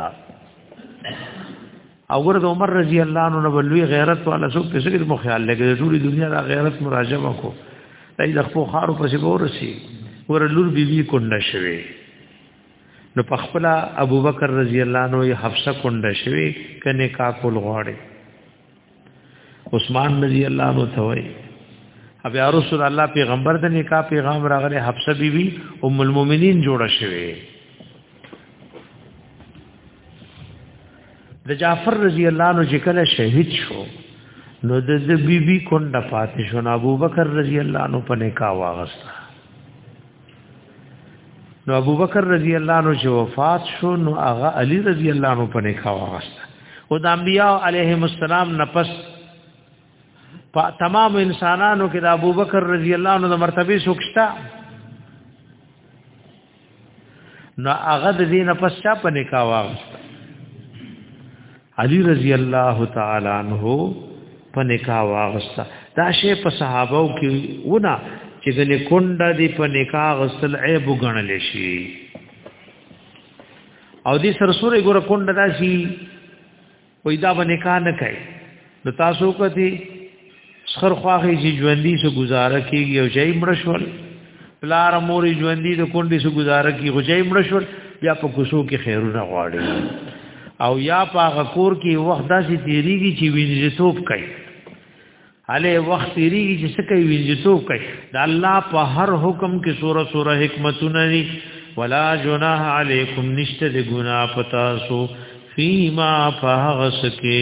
او ورته عمر رضی الله عنه نو لوی غیرت والا څوک په سګر مو خیال لګي ټول دنیا دا غیرت مراجمه کو دای د خپل خارو پسې ورسی ور لور بی بی کونډه شوه نو په خپل ابوبکر رضی الله عنه یې حفصه کونډه شوی کنه کا کول غواړي عثمان رضی الله عنه ته وایي بیا رسول الله پیغمبر د نکاح پیغام راغله حفصه بیبي ام المؤمنین جوړه شوه د جعفر رضی الله عنه چې کله شهید شو نو د بیبي کونډه فاتح شو ابو بکر رضی الله عنه په نکاح واغسته نو ابو بکر رضی الله عنه چې وفات شو نو هغه علی رضی الله عنه په نکاح واغسته او د انبیاء علیهم السلام نفس په تمام انسانانو کې د ابو بکر رضی الله عنه د مرتبه سوکشتا نو هغه د دین پس چا په نکاح واغسته علی رضی الله تعالی عنہ په نکاح واغسته دا شی په صحابه کې ونه چې ګنې کونډه دی په نکاح غسل عیب غنل شي او دې سرسورې ګوره کونډه دا شي وې دا باندې نکاح نه کوي نو تاسو کتي سخر خواخې چې ژوندۍ سو گزاره کیږي او شي مړ شول پلار مور ژوندۍ د کونډې سو گزاره کیږي خو شي مړ شول بیا په کوسو کې خیرونه غواړي او یا په غکور کې وخت داسې تیریږي چې وینځتوب کوي اله وخت تیریږي چې څه کوي وینځتوب کوي د الله په هر حکم کې سوره سوره حکمتونه دي ولا جناح علیکم نشته د ګنا پتا سو فیما فهغس کې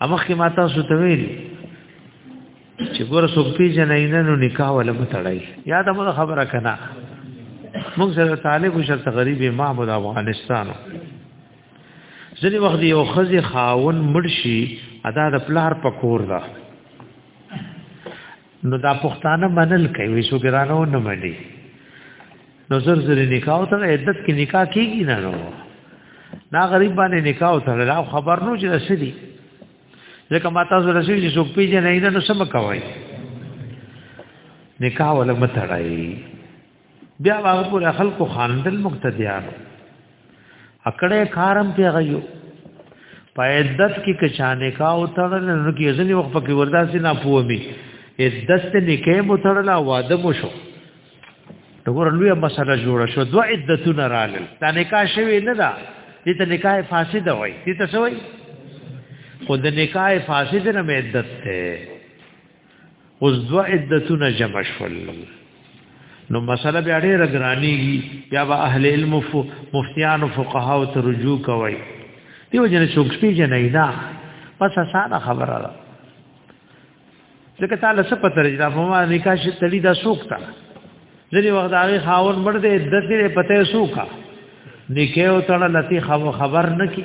امخ کې ماته سو ته ویل چې ګور سو پیژنې نه نو نکاح ولا متړای یاد مو خبره کنا موږ سره طالب شرط غریب امام د افغانستان ځنی وخت یو خزي خاون مرشي ادا د پلار پکور دا نو دا پښتانه منل کوي وې سو ګرانو نه مني نو زر زر نکاح ته عدت کې نکاح کیږي نه نو نا غریب باندې نکاح ته لا خبر نو چې رسېدي ځکه ما تاسو رسېږي چې څوک پیژنې نه نو سم کوي نکاح ولا متړای بیا هغه پر خلکو خاندل مقتدیان اکړه کارم ته غيو پایدت کی کچانه کا او تړل نو کې ځنی وخت پکې وردا سي نه پومي عدت ته نکې مو تړلا واده مو شو دغور لوی مسله جوړه شو دوه عدتونه رالل دا نکاح شوی نه دا دې ته نکاح فاسد وای دې ته سوې خود نکاح فاسد نه عدت ته اوس دو عدتونه جمع شول نو مسله بیا ډېر ګرانیږي یا به اهل علم مفتیان او فقها او ترجو کوي دیو جن څوک پیژنې دا پس اسانه خبره ده ځکه تعالی څه پته لري دا په ما نکاح شي تلی دا سوق تا ځلې وخت هغه خاون مړ دې د دې پته سوقا نکاح او تړه لتی خبر نه کی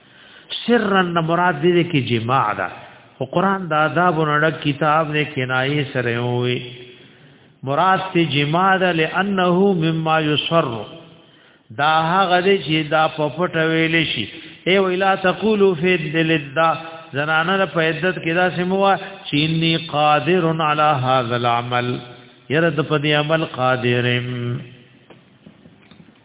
سرا نه مراد دې کې جماع ده او قران د آداب نړک کتاب نه کنایه سره وي مراد ته جماع ده لانه مما يسر دا هغه دې چې دا په پټ ویل شي ای ویلا تقول فی الدلدا زنانه د پیدت کې دا سموا چې انی قادر علی هذا العمل یره د په دې عمل قادرم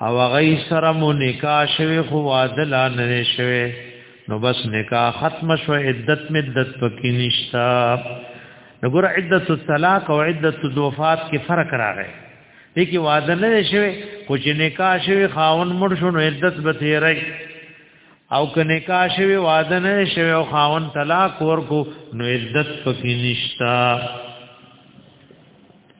او غي سره مو نکاح شوی خو واده لا نه شوی نو بس نکاح ختم شو عدت مدت پکې نشتا وګوره عدت الطلاق او عدت الوفات کې فرق راغی دې کې واده نه شوی خو چې نکاح شوی خاون مړ شو نو عدت به تیری او که نکاح شوی واده نه شوی او خاون طلاق ورکو نو عدت پکې نشتا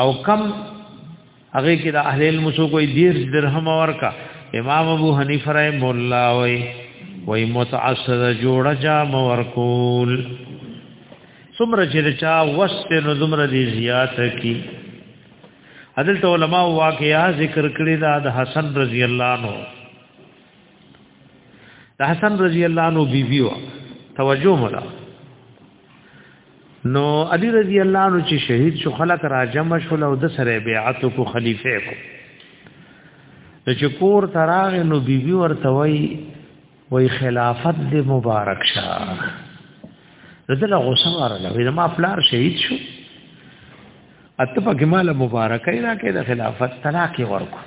او کم هغه کې د اهل علم سو کوئی دیر درهم ورکا امام ابو حنیفه رحم الله وای وای متعصد جوړه جا مورکول سمره چې چا وست نو زمره دی زیات کی عدل علماء واقعا ذکر کړی دا د حسن رضی الله عنه د حسن رضی الله عنه بیبیو توجه مله نو علی رضی الله عنه چې شهید شو خلک راجم شول او د سره بیعت کو خلیفہ کو نو چې کور تراغ نو بیبي ورته وای وای خلافت دې مبارک شه دله غوسه ورله وای ما پلار شهید شو اته په کمال مبارکه را کې د خلافت طلاق ورکو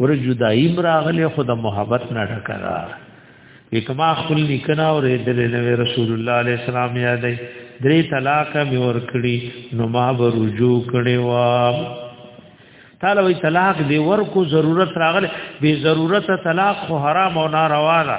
ور جدائی راغله خود محبت نه ډکرا وکما خپل لیکنا او دل نبی رسول الله علیه السلام یادای درې طلاق می ور کړی نو ما به رجوع کړي وا تعالی وی طلاق دی ورکو ضرورت راغله به ضرورت طلاق خو حرام او ناروا ده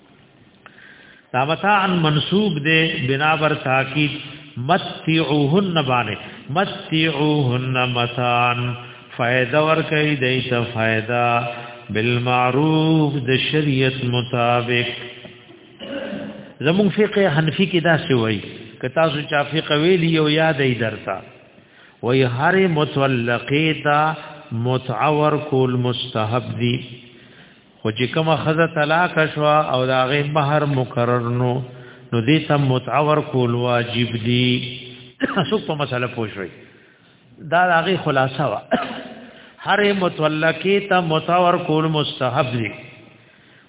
دا متاع منسوب دے بنا بر تاکید متعوهن باندې متعوهن متان فائدہ ور کوي دیت فائدہ بالمعروف د شریعت مطابق زمون فقه حنفی کې دا څه وایي که تاسو چا فقه ویلی یو یاد ای درتا وای هر متولقیتا متعور کول مستحب دی خو چې کوم خزه طلاق شو او دا غي مہر مقرر نو نو دې تم متعور کول واجب دي څو په مسله پوښوي دا هغه خلاصه وا هر متولقه ته متعور کول مستحب دي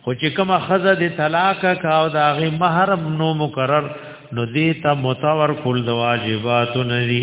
خو چې کوم خزه دې طلاق کا او دا غي مہر نو مقرر نو دې ته متعور کول د واجبات نه دي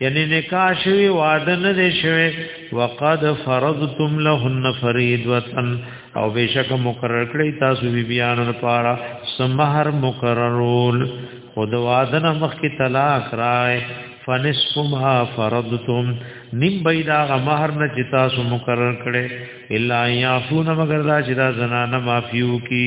یعنی نکاح شوی واده نه دی شوی وقد فرضتم لهن فریضه او بشک مقرر کړی تاسو بی بیان لپاره سمهر مقررول خود واده نه مخکې طلاق راي فنصف ما فرضتم نیم بيدا غمهر نه چې تاسو مقرر کړي الا يعفون مگر دا چې دا زنانه معفيو کی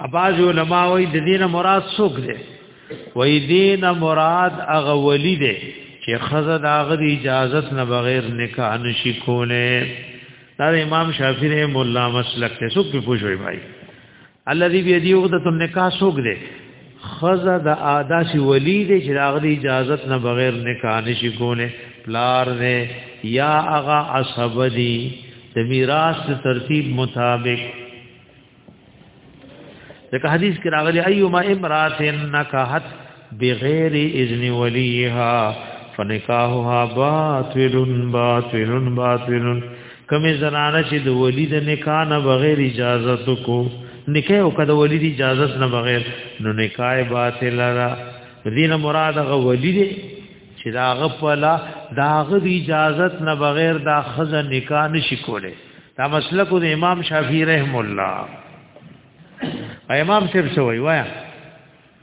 اباز علماء وی د دین مراد څوک دی وی دین مراد هغه ولی دی چې خزه د هغه اجازه نه بغیر نکاح نشي کوله دا امام شافعی مولا مسلک ته څوک په پوښوي بھائی الذي بيديه عقده النکاح سوګ دې خزه د عادت ولی دې چې راغلي اجازه نه بغیر نکاح نشي کوله پلار دې یا اغا عصب دي د میراث ترتیب مطابق ځکه حدیث کې راغلي ايما امراتن نکحت بغیر اذن ولیها فنکاحها باطل باطل باطل کمی زنانه چې د ولی د نکاح نه بغیر اجازه کو نکاح او کده ولی د اجازه نه بغیر نو نکاح باطل را دین مراد غ ولی دی چې دا غفلا دا غ د اجازه نه بغیر دا خزه نکاح نشي کوله دا مسلک د امام شافعی رحم الله امام صاحب سوی وایا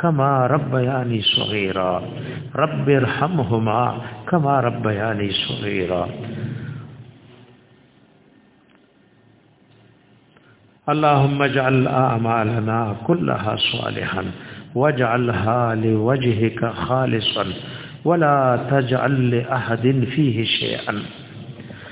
كما ربياني صغيرا رب ارحمهما كما ربياني صغيرا اللهم اجعل اعمالنا كلها صالحا واجعلها لوجهك خالصا ولا تجعل لاحد فيه شيئا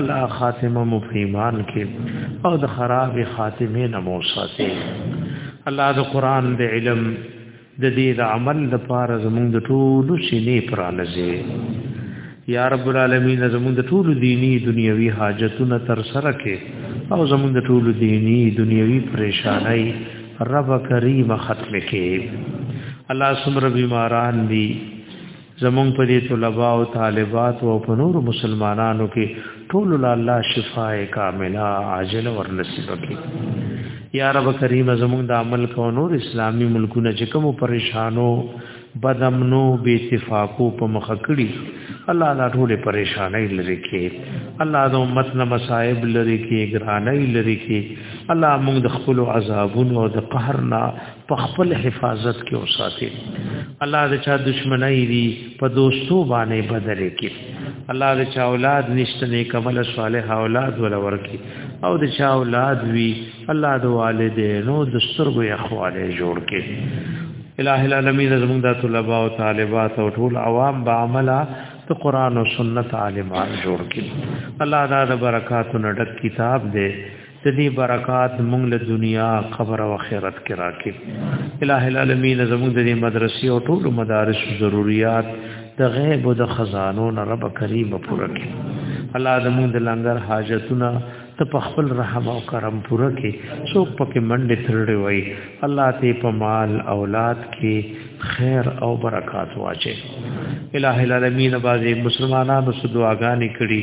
الله خاتمه مو په ایمان کې او د خراب خاتمه نه مو ساتي الله د قران د علم د دې د عمل لپاره زموږ د ټولو سینې پرانځي یا رب العالمین زموږ د ټولو دینی دنیوي حاجتونه تر سره کې او زموږ د ټولو دینی دنیوي پریشانای رب کریم ختم کې الله سمر بیماران دی زمونږ په دې طلباء او طالبات او په نور مسلمانانو کې ټول الله شفاء کامله عاجل ورنصیب کړي یا رب کریم زمونږ د عمل کو نور اسلامی ملکونه چې کوم پریشانو بدمنو بے اتفاقو په مخ کړي الله دا ټول پریشانای لري کې الله د امت نه مصائب لري کې ګرانای لري کې الله موږ د خپل عذابونو او د قهر نه په خپل حفاظت کې اوساتي الله د چا دشمنای دی په دوستو باندې بدل کې الله د چا اولاد نشته نه کمل صالح اولاد ول ورکی او د چا اولاد وی الله د والدینو د سترګو اخواله جوړ کې الہ العالمین زموږ د طلباء او طالبات او ټول عوام به عمله ته قران او سنت عالمان جوړ کې الله دا د برکاتو نډک کتاب دی د دې برکات مونږ له دنیا قبر او آخرت کې راکې الٰه العالمین زموږ د دې مدرسې او ټول مدارس ضرورت د غیب او د خزانو نه رب کریم پوره کړي الله د مونږ د لنګر حاجتونه ته په خپل رحم او کرم پوره کړي څوک پکې منډه ترړې وای الله ته په مال اولاد کې خیر او برکات واچي الٰه العالمین باز مسلمانانو سدواګانې کړي